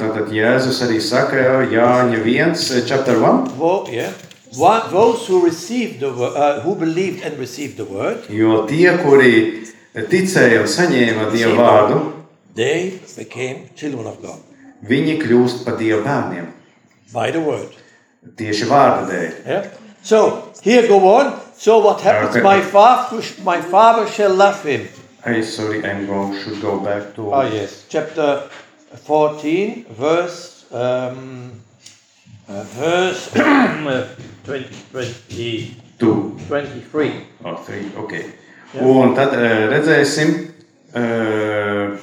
Speaker 1: Tātad Jēzus arī saka, Jāņa 1, chapter 1,
Speaker 2: wo, yeah, one, those who received the word, uh, who believed and received the word,
Speaker 1: jo tie, kuri ticēja un saņēma Dievu vārdu,
Speaker 2: they became children of God
Speaker 1: viņi kļūst par Dievu bērniem.
Speaker 2: by the word.
Speaker 1: Tieši vārda dēļ.
Speaker 2: Yeah. So here go on. So what happens?
Speaker 1: Okay.
Speaker 2: My father, my father shall love him.
Speaker 1: Hey, sorry, I'm going, should go back to...
Speaker 2: Oh yes, chapter fourteen, verse um, uh, verse 20, 20,
Speaker 1: Tu.
Speaker 2: 23.
Speaker 1: Oh, three, okay. Un tad eh, redzēsim, uh, uh,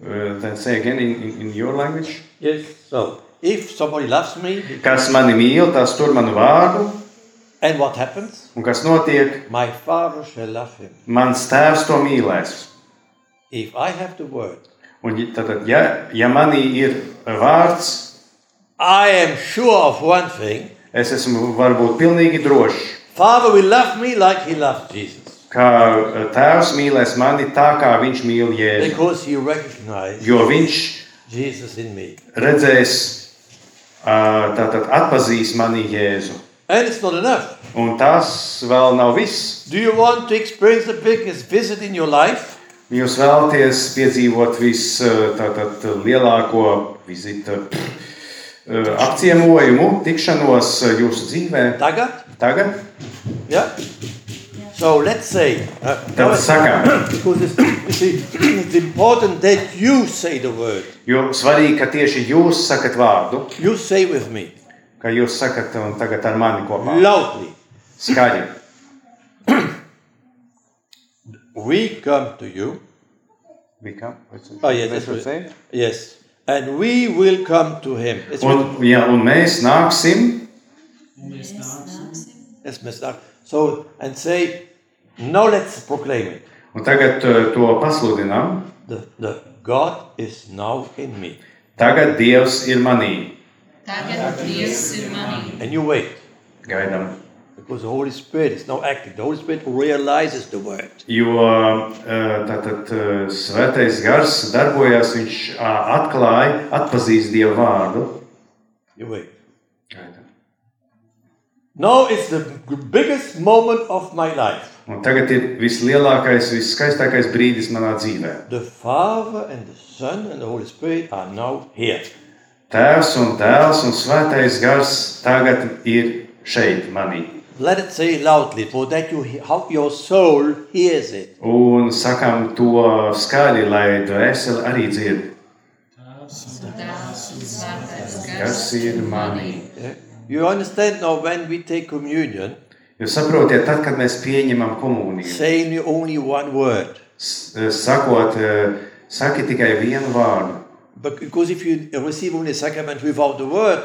Speaker 1: then say again in, in, in your language.
Speaker 2: Yes. So if somebody loves me,
Speaker 1: Kas mani mīl, tas tur manu vārdu,
Speaker 2: and what happens?
Speaker 1: un kas notiek,
Speaker 2: My father shall love him.
Speaker 1: mans tēvs to mīlēs.
Speaker 2: If I have the word,
Speaker 1: Un tad, ja, ja manī ir vārds,
Speaker 2: I am sure of one thing.
Speaker 1: es esmu varbūt pilnīgi drošs,
Speaker 2: Father will love me like he loved Jesus.
Speaker 1: Ka eh, tēvs mīlēs mani tā, kā viņš mīl Jēzu. Jo viņš
Speaker 2: Jesus in me.
Speaker 1: redzēs, ā, tātad atpazīs mani Jēzu.
Speaker 2: And it's not enough.
Speaker 1: Un tas vēl nav viss.
Speaker 2: Do you want to experience the biggest visit in your life?
Speaker 1: Jūs vēlaties piedzīvot vislielāko eh, apciemojumu, tikšanos eh, jūsu dzīvē.
Speaker 2: Tagad?
Speaker 1: Tagad,
Speaker 2: Yeah? So let's say, uh,
Speaker 1: tad sakām,
Speaker 2: because it's, you see, it's important that you say the word.
Speaker 1: jo svarīgi, ka tieši jūs sakat vārdu,
Speaker 2: You say with me
Speaker 1: ka jūs sakat un tagad ar mani kopā.
Speaker 2: loudly.
Speaker 1: Skaļi. (clears throat)
Speaker 2: We come to you.
Speaker 1: We come-?
Speaker 2: Oh, yes,
Speaker 1: That's what it
Speaker 2: Yes. And we will come to him. It's,
Speaker 1: Un, ja, un mēs nāksim,
Speaker 6: Un mēs nāksim.
Speaker 2: it's messed up. So, and say, now let's proclaim it.
Speaker 1: un tagad eh, to pasludinām.
Speaker 2: The, the God is now in me.
Speaker 1: Tagad Dievs ir manī.
Speaker 4: Tagad Dievs ir manī.
Speaker 2: And you wait.
Speaker 1: Gaidām.
Speaker 2: Because the Holy Spirit is now acting. The Holy Spirit realizes the word.
Speaker 1: Jo eh, tātad eh, svētais gars darbojās, viņš atklāja, atpazīst Dievu vārdu.
Speaker 2: You wait. Now it's the biggest moment of my life.
Speaker 1: Un tagad ir vislielākais, viskaistākais brīdis manā dzīvē.
Speaker 2: The Father and the Son and the Holy Spirit are now here.
Speaker 1: Tēvs un dēls un svētais gars tagad ir šeit, manī.
Speaker 2: Let it say loudly, for that you how your soul hears it.
Speaker 1: Un sakām to skaļi, lai dvēseli arī dzird.
Speaker 4: Tēvs un svētais
Speaker 1: Kas
Speaker 4: gars
Speaker 1: ir manī?
Speaker 2: Yeah? You understand now when we take communion,
Speaker 1: Jūs saprotiet, tad, kad mēs pieņemam komuniju,
Speaker 2: saying only one word.
Speaker 1: s- sakot, eh, saki tikai vienu vārdu.
Speaker 2: But because if you receive only sacrament without the word,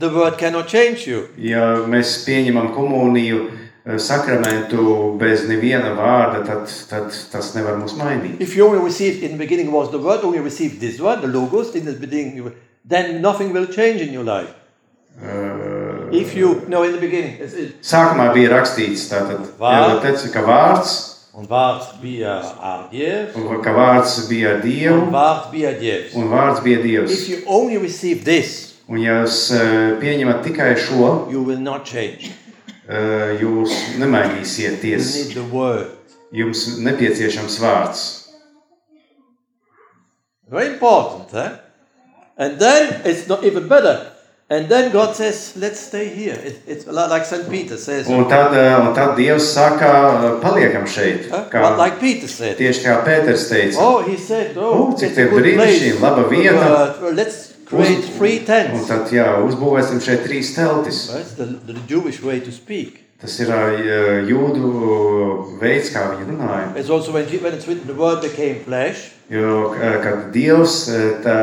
Speaker 2: the word cannot change you.
Speaker 1: Ja mēs pieņemam komuniju, eh, sakramentu bez neviena vārda, tad, tad tas nevar mūs mainīt.
Speaker 2: If you only received in the beginning was the word, only received this one, the logos in the beginning, you- then nothing will change in your life. If you know in the beginning,
Speaker 1: Sākumā bija rakstīts, tātad,
Speaker 2: Vārds.
Speaker 1: jau teicu, ka vārds,
Speaker 2: un vārds bija ar Dievu,
Speaker 1: un ka vārds bija ar
Speaker 2: un
Speaker 1: Dievu,
Speaker 2: vārds bija Dievs.
Speaker 1: un vārds bija
Speaker 2: If
Speaker 1: Dievs.
Speaker 2: you only receive this,
Speaker 1: Un ja jūs eh, pieņemat tikai šo,
Speaker 2: you will not change.
Speaker 1: eh, jūs
Speaker 2: You
Speaker 1: nemainīsieties.
Speaker 2: need the word.
Speaker 1: Jums nepieciešams vārds.
Speaker 2: Very important, eh? And then it's not even better. And then God says, let's stay here. It, it's li- like St. Peter says,
Speaker 1: Un tad, eh, un tad Dievs saka, paliekam šeit. Kā,
Speaker 2: What- like Peter said.
Speaker 1: tieši kā Pēters teica.
Speaker 2: Oh, he said, oh,
Speaker 1: O, cik
Speaker 2: it's
Speaker 1: te
Speaker 2: a good
Speaker 1: brīnišķīgi,
Speaker 2: place.
Speaker 1: laba vieta.
Speaker 2: Uh, let's create three
Speaker 1: Un
Speaker 2: tents.
Speaker 1: tad, jā, uzbūvēsim šeit trīs teltis.
Speaker 2: That's the, the Jewish way to speak.
Speaker 1: Tas ir jūdu veids, kā viņi runāja.
Speaker 2: It's also when, when it's written, the word became flesh
Speaker 1: Jo, kad Dievs tā,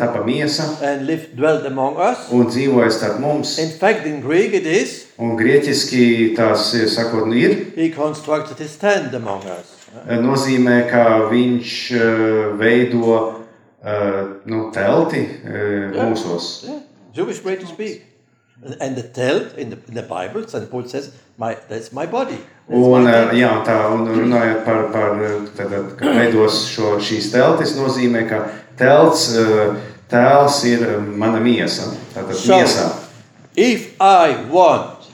Speaker 1: tapa miesa
Speaker 2: and lived, dwelt among us.
Speaker 1: un dzīvoja starp mums,
Speaker 2: In fact, in Greek it is,
Speaker 1: un grieķiski tās sakot, nu ir,
Speaker 2: he constructed his tent among us.
Speaker 1: nozīmē, ka viņš veido nu, telti ā, mūsos.
Speaker 2: Yeah, Jewish way to speak. And, the tent in the, in the Bible, St. Paul says, my, that's my body. That's
Speaker 1: Un,
Speaker 2: my tent.
Speaker 1: jā, tā, un runājot par, par tad, ka veidos šo, šīs teltis, nozīmē, ka telts, tēls ir mana miesa. Tātad
Speaker 2: So,
Speaker 1: miesā.
Speaker 2: If I want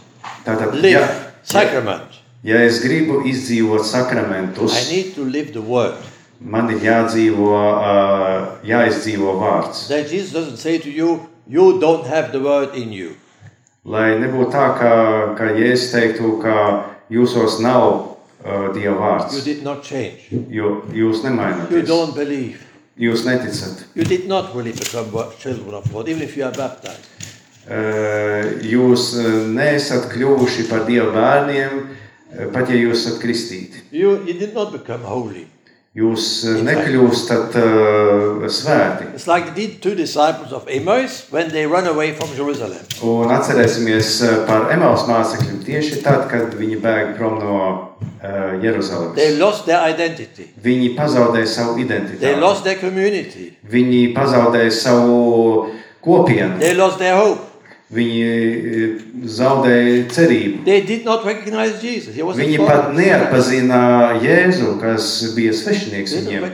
Speaker 1: Tātad,
Speaker 2: live
Speaker 1: ja,
Speaker 2: sacrament,
Speaker 1: ja es gribu izdzīvot
Speaker 2: I
Speaker 1: sakramentus,
Speaker 2: need to live the word.
Speaker 1: man ir jādzīvo, ā, jāizdzīvo vārds.
Speaker 2: That Jesus doesn't say to you, you don't have the word in you.
Speaker 1: Lai nebūtu tā, ka, ka Jēzus teiktu, ka jūsos nav uh, Dieva
Speaker 2: You
Speaker 1: vārds,
Speaker 2: did not change.
Speaker 1: jo jūs
Speaker 2: You
Speaker 1: nemaināties.
Speaker 2: don't believe.
Speaker 1: Jūs neticat.
Speaker 2: You did not really become children of God, even if you are baptized.
Speaker 1: Uh, Jūs uh, neesat kļuvuši par Dieva bērniem, uh, pat ja jūs esat kristīti.
Speaker 2: You, you did not become holy.
Speaker 1: Jūs uh, nekļūstat uh, svēti.
Speaker 2: It's like the two disciples of Emmaus when they run away from Jerusalem.
Speaker 1: Un atcerēsimies uh, par Emaus mācekļiem tieši tad, kad viņi bēg prom no uh,
Speaker 2: They
Speaker 1: Jeruzalemes.
Speaker 2: lost their identity.
Speaker 1: Viņi pazaudēja savu
Speaker 2: They
Speaker 1: identitāti.
Speaker 2: lost their community.
Speaker 1: Viņi pazaudēja savu kopienu.
Speaker 2: They lost their hope.
Speaker 1: Viņi eh, zaudēja cerību. Viņi pat neatpazina Jēzu, kas bija svešinieks viņiem.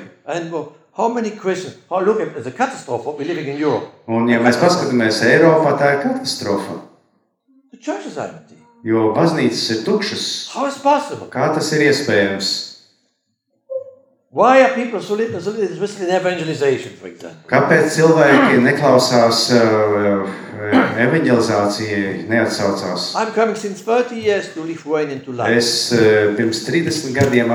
Speaker 2: how many Christians? Oh, look, it's a catastrophe. what We're living in Europe.
Speaker 1: Un, ja mēs paskatāmies Eiropā, tā ir katastrofa.
Speaker 2: The churches are empty.
Speaker 1: Jo baznīcas ir tukšas.
Speaker 2: How is possible?
Speaker 1: Kā tas ir iespējams?
Speaker 2: Why are people so little, so little interested in evangelization, for example?
Speaker 1: Kāpēc cilvēki neklausās uh, evanģelizācijai, neatsaucās?
Speaker 2: I'm coming since 30 years to Lithuania and to Latvia.
Speaker 1: Es uh, pirms 30 gadiem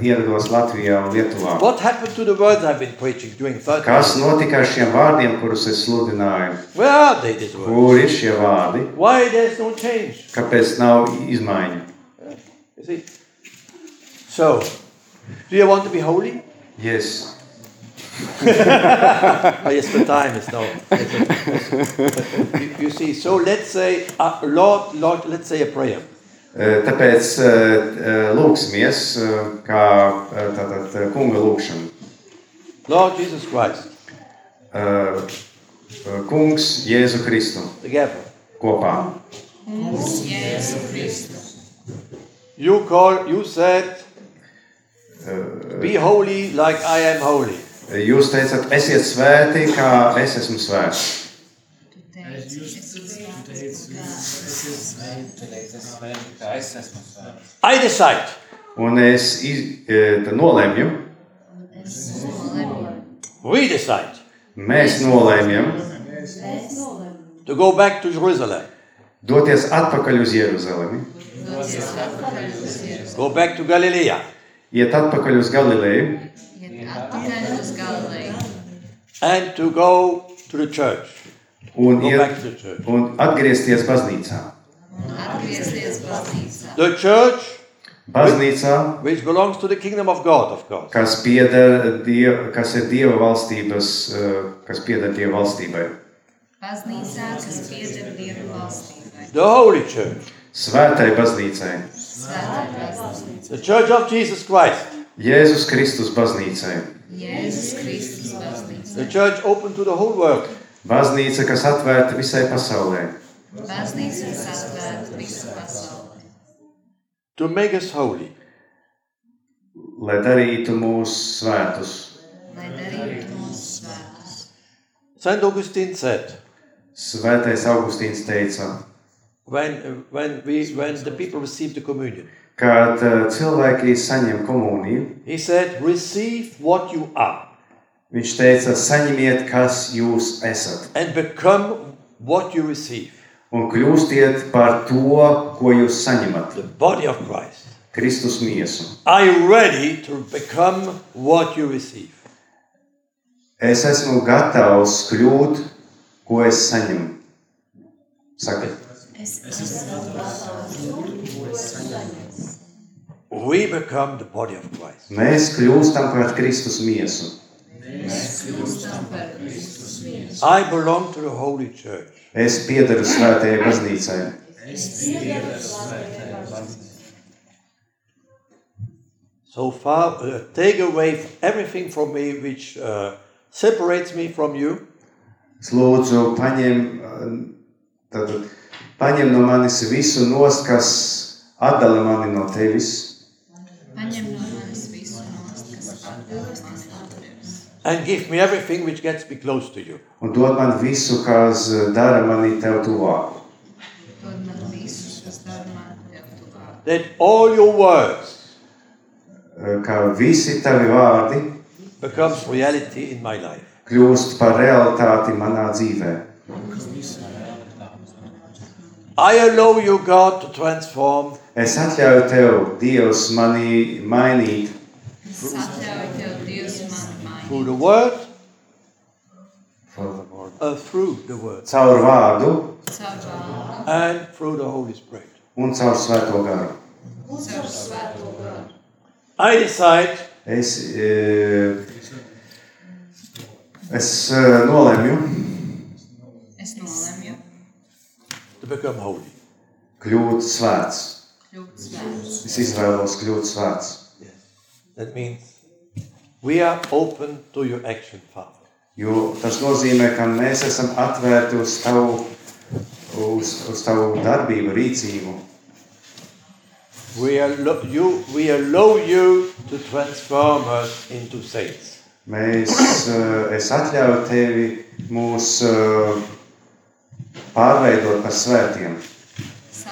Speaker 1: ierados Latvijā un Lietuvā.
Speaker 2: What happened to the words I've been preaching during 30
Speaker 1: Kas
Speaker 2: years?
Speaker 1: notika ar šiem vārdiem, kurus es sludināju?
Speaker 2: Where are they, these words?
Speaker 1: Kur ir šie vārdi?
Speaker 2: Why there's no change?
Speaker 1: Kāpēc nav izmaiņu?
Speaker 2: You see? So, do you want to be holy?
Speaker 1: Yes.
Speaker 2: Oh, (laughs) yes, the time is now. you, you see, so let's say, uh, Lord, Lord, let's say a prayer.
Speaker 1: Eh, Tāpēc eh, lūksimies, eh, kā eh, tātad kunga lūkšana.
Speaker 2: Lord Jesus Christ,
Speaker 1: Kungs Jēzu Kristu
Speaker 2: together,
Speaker 1: kopā.
Speaker 4: Kungs Jēzu Kristu.
Speaker 2: You call, you said, be holy like I am holy.
Speaker 1: Jūs teicat, esiet svēti, kā es esmu svēts.
Speaker 4: Tu teici,
Speaker 6: Jūs teicat, esiet svēti.
Speaker 3: Kā es esmu svēts.
Speaker 2: I decide.
Speaker 1: Un es iz, e,
Speaker 4: nolēmu
Speaker 2: We decide
Speaker 1: mēs nolēmjam
Speaker 2: to go back to Jerusalem.
Speaker 1: doties atpakaļ uz Jeruzalemi.
Speaker 2: Go back to Galilee.
Speaker 1: Iet atpakaļ uz Galileju.
Speaker 2: And to go to the church.
Speaker 1: un,
Speaker 2: Go
Speaker 1: iet,
Speaker 2: back to the church.
Speaker 1: un atgriezties baznīcā.
Speaker 4: Atgriezties baznīcā.
Speaker 2: The church,
Speaker 1: Baznīcā,
Speaker 2: which belongs to the kingdom of God, of course.
Speaker 1: kas, pieder, diev, kas ir Dieva valstības, e, kas pieder Dieva valstībai.
Speaker 4: Baznīcā, kas pieder Dieva valstībai.
Speaker 2: The holy church.
Speaker 1: Svētai baznīcai.
Speaker 2: The church of Jesus Christ.
Speaker 1: Jēzus Kristus baznīcai,
Speaker 4: Jēzus Kristus baznīca.
Speaker 2: The church open to the whole world.
Speaker 1: baznīca, kas atvērta visai pasaulē,
Speaker 4: Baznīca, kas atvērta visu pasauli.
Speaker 2: To make us holy.
Speaker 1: lai darītu mūs svētus.
Speaker 4: Lai darītu mūs svētus.
Speaker 2: St. Augustine said,
Speaker 1: Svētais Augustīns teica,
Speaker 2: when, when, we, when the people receive the communion,
Speaker 1: kad eh, cilvēki saņem komuniju,
Speaker 2: he said, receive what you are
Speaker 1: viņš teica, saņemiet, kas jūs esat,
Speaker 2: and become what you receive.
Speaker 1: un kļūstiet par to, ko jūs saņemat,
Speaker 2: The body of Christ.
Speaker 1: Kristus miesu.
Speaker 2: Are you ready to become what you receive?
Speaker 1: Es esmu gatavs kļūt, ko es saņemu. Saka,
Speaker 4: Es esmu
Speaker 2: We become the body of Christ.
Speaker 1: mēs kļūstam par Kristus miesu.
Speaker 4: kļūstam par Kristus miesu.
Speaker 2: I belong to the Holy Church.
Speaker 1: Es piedaru svētajai baznīcai.
Speaker 2: So far, uh, take away everything from me which uh, separates me from you,
Speaker 1: Es lūdzu, paņem, eh, tad, paņem no manis visu nost, kas atdala mani no tevis,
Speaker 4: Paņem no manis visu nost, kas atdala mani no tevis.
Speaker 2: and give me everything which gets me close to you.
Speaker 1: un dod man visu, kas dara mani tev tuvāk.
Speaker 4: Dod man visu, kas dara mani tev tuvāk.
Speaker 2: That all your words
Speaker 1: Kā visi tavi vārdi
Speaker 2: becomes reality in my life.
Speaker 1: kļūst par realitāti manā dzīvē.
Speaker 2: I allow you, God, to transform
Speaker 1: Es atļauju tev, Dievs, mani mainīt
Speaker 4: Es atļauju tev, Dievs, mani
Speaker 2: through
Speaker 4: mainīt.
Speaker 2: the word, uh, through the word,
Speaker 1: caur vārdu
Speaker 4: Caur vārdu,
Speaker 2: and through the Holy Spirit.
Speaker 1: un caur svēto garu.
Speaker 4: caur svēto garu.
Speaker 2: I decide
Speaker 1: Es, eh, es eh, nolemju
Speaker 4: Es nolemju
Speaker 2: to become holy.
Speaker 1: kļūt svēts.
Speaker 4: kļūt svēts.
Speaker 1: Es izvēlos kļūt svēts.
Speaker 2: That means we are open to your action, Father.
Speaker 1: Jo tas nozīmē, ka mēs esam atvērti uz tavu, uz, uz tavu darbību, rīcību.
Speaker 2: We allow you, we allow you to transform us into saints.
Speaker 1: Mēs, eh, es atļauju tevi mūs eh, pārveidot par svētiem.
Speaker 4: Es.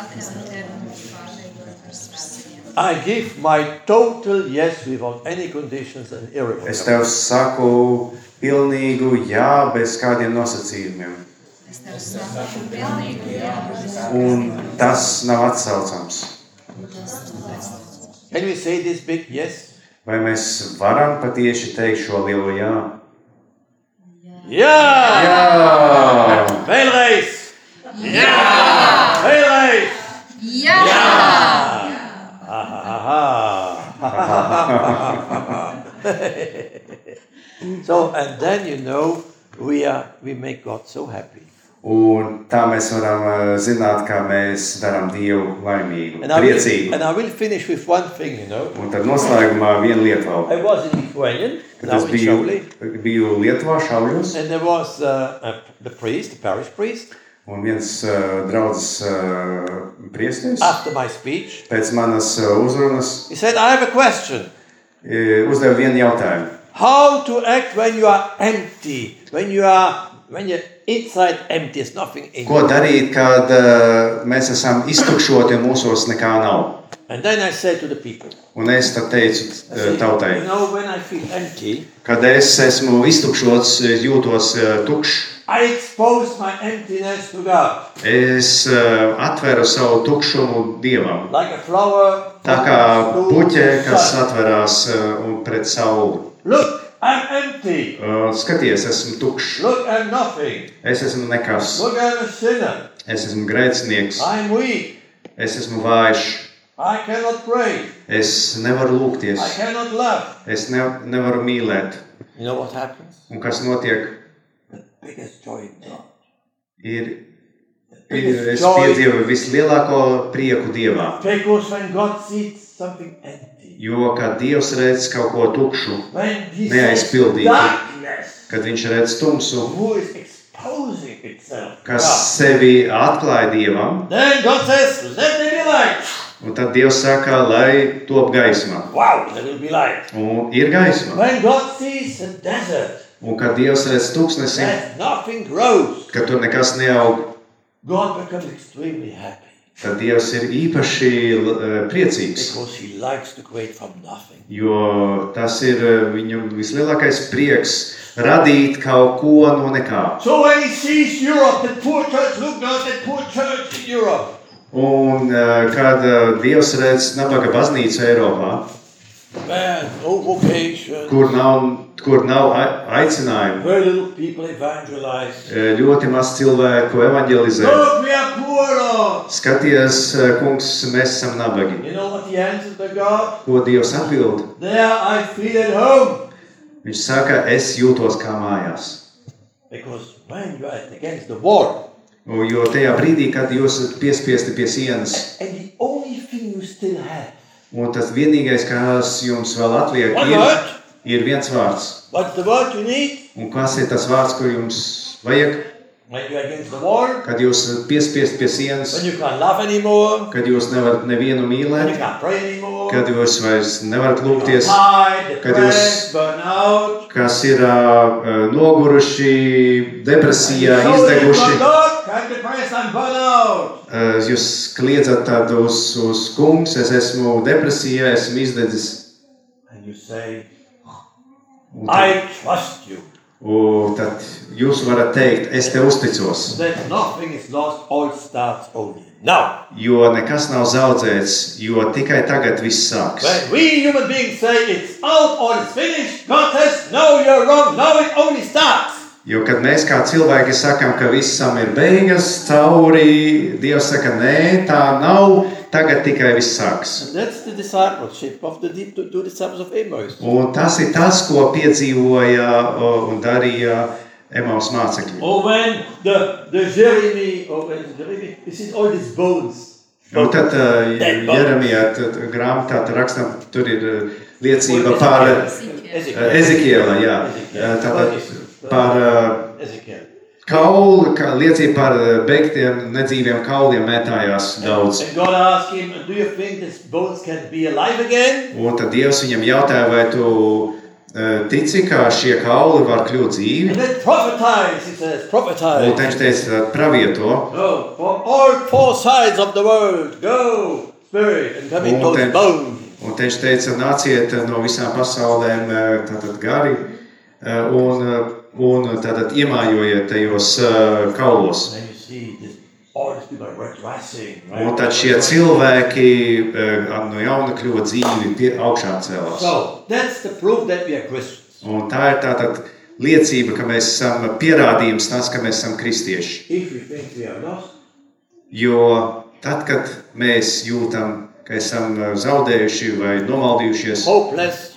Speaker 2: I give my total yes without any conditions and
Speaker 1: Es
Speaker 2: irrevocable.
Speaker 1: tev saku pilnīgu jā, bez kādiem nosacījumiem.
Speaker 4: Es tev saku pilnīgi jā, bez
Speaker 1: Un tas nav atsaucams.
Speaker 2: Can we say this big yes?
Speaker 1: Vai mēs varam patiesi teikt šo lielo jā?
Speaker 2: Yeah!
Speaker 1: Jā!
Speaker 2: Vēlreiz! Yeah! Vēlreiz!
Speaker 4: Jā! (laughs)
Speaker 2: so, and then you know, we, are, we make God so happy.
Speaker 1: Un tā mēs varam eh, zināt, kā mēs darām Dievu laimīgu,
Speaker 2: And I, will,
Speaker 1: priecīgu.
Speaker 2: and I will finish with one thing, you know.
Speaker 1: Un tad noslēgumā viena lieta vēl.
Speaker 2: I was in Lithuanian,
Speaker 1: Kad
Speaker 2: now
Speaker 1: es
Speaker 2: in
Speaker 1: biju,
Speaker 2: Šiauliai,
Speaker 1: biju Lietuvā, Šauļos,
Speaker 2: and there was uh, a, the priest, the parish priest,
Speaker 1: Un viens uh, draugs uh, priesteris
Speaker 2: after my speech,
Speaker 1: pēc manas uh, uzrunas
Speaker 2: he said, I have a question.
Speaker 1: uzdeva vienu jautājumu.
Speaker 2: How to act when you are empty, when you are when you're inside empty, there's nothing in
Speaker 1: Ko
Speaker 2: you.
Speaker 1: darīt, kad uh, mēs esam iztukšoti un mūsos nekā nav?
Speaker 2: And then I said to the people,
Speaker 1: Un es tad teicu uh,
Speaker 2: said,
Speaker 1: tautai,
Speaker 2: you know, when I feel empty,
Speaker 1: kad es esmu iztukšots, es jūtos uh, tukšs.
Speaker 2: I expose my emptiness to God.
Speaker 1: Es uh, atveru savu tukšumu dievam.
Speaker 2: Like a flower.
Speaker 1: Tā kā puķe, kas atverās uh, pret sauli.
Speaker 2: Look, I'm empty.
Speaker 1: Uh, skaties, esmu tukšs.
Speaker 2: Look, I'm nothing.
Speaker 1: Es esmu nekas.
Speaker 2: Look, I'm a sinner.
Speaker 1: Es esmu grēcinieks.
Speaker 2: I'm weak.
Speaker 1: Es esmu vājš.
Speaker 2: I cannot pray.
Speaker 1: Es nevaru
Speaker 2: I
Speaker 1: lūgties.
Speaker 2: cannot love.
Speaker 1: Es ne, nevaru mīlēt.
Speaker 2: You know what happens?
Speaker 1: Un kas notiek?
Speaker 2: Biggest joy in God.
Speaker 1: Ir, ir es piedzīvoju vislielāko prieku dievā.
Speaker 2: Because when God sees something empty,
Speaker 1: Jo, kad Dievs redz kaut ko tukšu,
Speaker 2: when He sees
Speaker 1: Neaizpildītu.
Speaker 2: darkness,
Speaker 1: kad Viņš redz tumsu, kas
Speaker 2: God,
Speaker 1: sevi atklāja Dievam, un tad Dievs saka, lai top gaisma.
Speaker 2: Wow.
Speaker 1: Un ir gaisma.
Speaker 2: When God sees a desert,
Speaker 1: Un kad Dievs redz tūkstnesi,
Speaker 2: that nothing grows,
Speaker 1: ka tur nekas neaug,
Speaker 2: God becomes extremely happy
Speaker 1: tad Dievs ir īpaši eh, priecīgs.
Speaker 2: because He likes to create from nothing.
Speaker 1: Jo tas ir eh, viņa vislielākais prieks radīt kaut ko no nekā.
Speaker 2: So when He sees Europe, church,
Speaker 1: Un eh, kad eh, Dievs redz nabaga baznīcu Eiropā,
Speaker 2: Man, no
Speaker 1: kur nav, kur nav ai- aicinājumu,
Speaker 2: very little people evangelize.
Speaker 1: eh, ļoti maz cilvēku evanģelizē. Skaties, kungs, mēs esam nabagi.
Speaker 2: You know what He answers to God?
Speaker 1: Ko Dievs atbild?
Speaker 2: There I feel at home.
Speaker 1: Viņš saka, es jūtos kā mājās.
Speaker 2: Because when you are against the
Speaker 1: Un Jo tajā brīdī, kad jūs esat piespiesti pie sienas,
Speaker 2: and the only thing you still have,
Speaker 1: un tas vienīgais, kas jums vēl atliek, ir, ir viens vārds. Un kas ir tas vārds, ko jums vajag,
Speaker 2: Wall,
Speaker 1: kad jūs esat piespiesti pie sienas,
Speaker 2: anymore,
Speaker 1: kad jūs nevarat nevienu mīlēt,
Speaker 2: anymore,
Speaker 1: kad jūs vairs nevarat lūgties,
Speaker 2: tired,
Speaker 1: Kad
Speaker 2: depressed, burn out.
Speaker 1: kas ir uh, noguruši, depresijā, izdeguši. Uh, Jūs kliedzat tādu uz, uz kungs, es esmu depresijā, esmu izdedzis.
Speaker 2: And you say,
Speaker 1: tad,
Speaker 2: I trust you.
Speaker 1: Un tad jūs varat teikt, es te uzticos. Jo nekas nav zaudēts, jo tikai tagad viss sāks.
Speaker 2: When we human beings say it's out or it's finished, God says, no, you're wrong, now it only starts.
Speaker 1: Jo kad mēs kā cilvēki sakām, ka visam ir beigas, cauri, Dievs saka, nē, tā nav, tagad tikai viss sāks.
Speaker 2: And that's the discipleship of the deep to, to disciples of Emmaus.
Speaker 1: Un tas ir tas, ko piedzīvoja un darīja Emaus mācekļi.
Speaker 2: These bones.
Speaker 1: Un tad
Speaker 2: bones.
Speaker 1: Jeremijā tad grāmatā rakstam, tur ir uh, liecība par uh,
Speaker 2: Ezekiel.
Speaker 1: Ezekiela, jā, tātad par kaulu, kā liecība par uh, beigtiem nedzīviem kauliem mētājās daudz.
Speaker 2: Him, Do you think these bones can be alive again?
Speaker 1: Un tad Dievs viņam jautāja, vai tu uh, tici, ka šie kauli var kļūt dzīvi?
Speaker 2: Says,
Speaker 1: Un viņš teica, tad pravieto.
Speaker 2: Go for all four sides of the world. Go, spirit, and come into
Speaker 1: Un viņš teica, nāciet no visām pasaulēm, tātad gari, un, un tātad iemājojiet tajos uh, kaulos. Un tad šie cilvēki uh, no jauna kļuva dzīvi, pie augšā cēlās. Un tā ir tātad liecība, ka mēs esam pierādījums tas, ka mēs esam kristieši. Jo tad, kad mēs jūtam, ka esam uh, zaudējuši vai nomaldījušies,
Speaker 2: hopeless,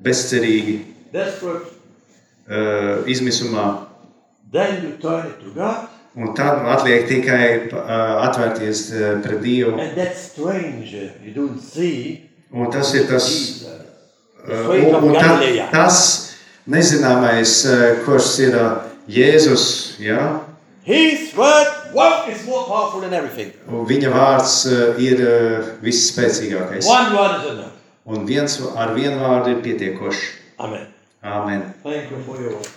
Speaker 1: bezcerīgi,
Speaker 2: desperate,
Speaker 1: uh, izmisumā,
Speaker 2: then you turn it to God.
Speaker 1: un tad atliek tikai uh, atvērties uh, pret Dievu.
Speaker 2: And that stranger you don't see,
Speaker 1: Un tas ir tas, uh, un, un ta, tas nezināmais, uh, kurš ir uh, Jēzus. Ja?
Speaker 2: His word Wow, it's more powerful than everything.
Speaker 1: Un viņa vārds uh, ir uh, visspēcīgākais.
Speaker 2: One word is enough.
Speaker 1: Un viens ar vienu vārdu ir pietiekošs.
Speaker 2: Amen.
Speaker 1: Āmen.
Speaker 2: Thank you for your word.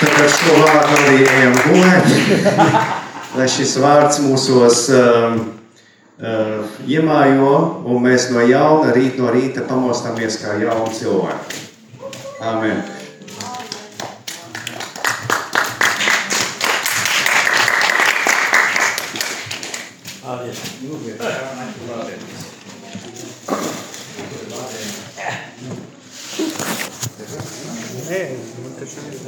Speaker 1: Tad ar šo vārdu arī ejam gulēt, lai šis vārds mūsos um, uh, iemājo, un mēs no jauna, rīt no rīta pamostamies kā jauni cilvēki.
Speaker 2: Amen.
Speaker 6: Nē, man taču ir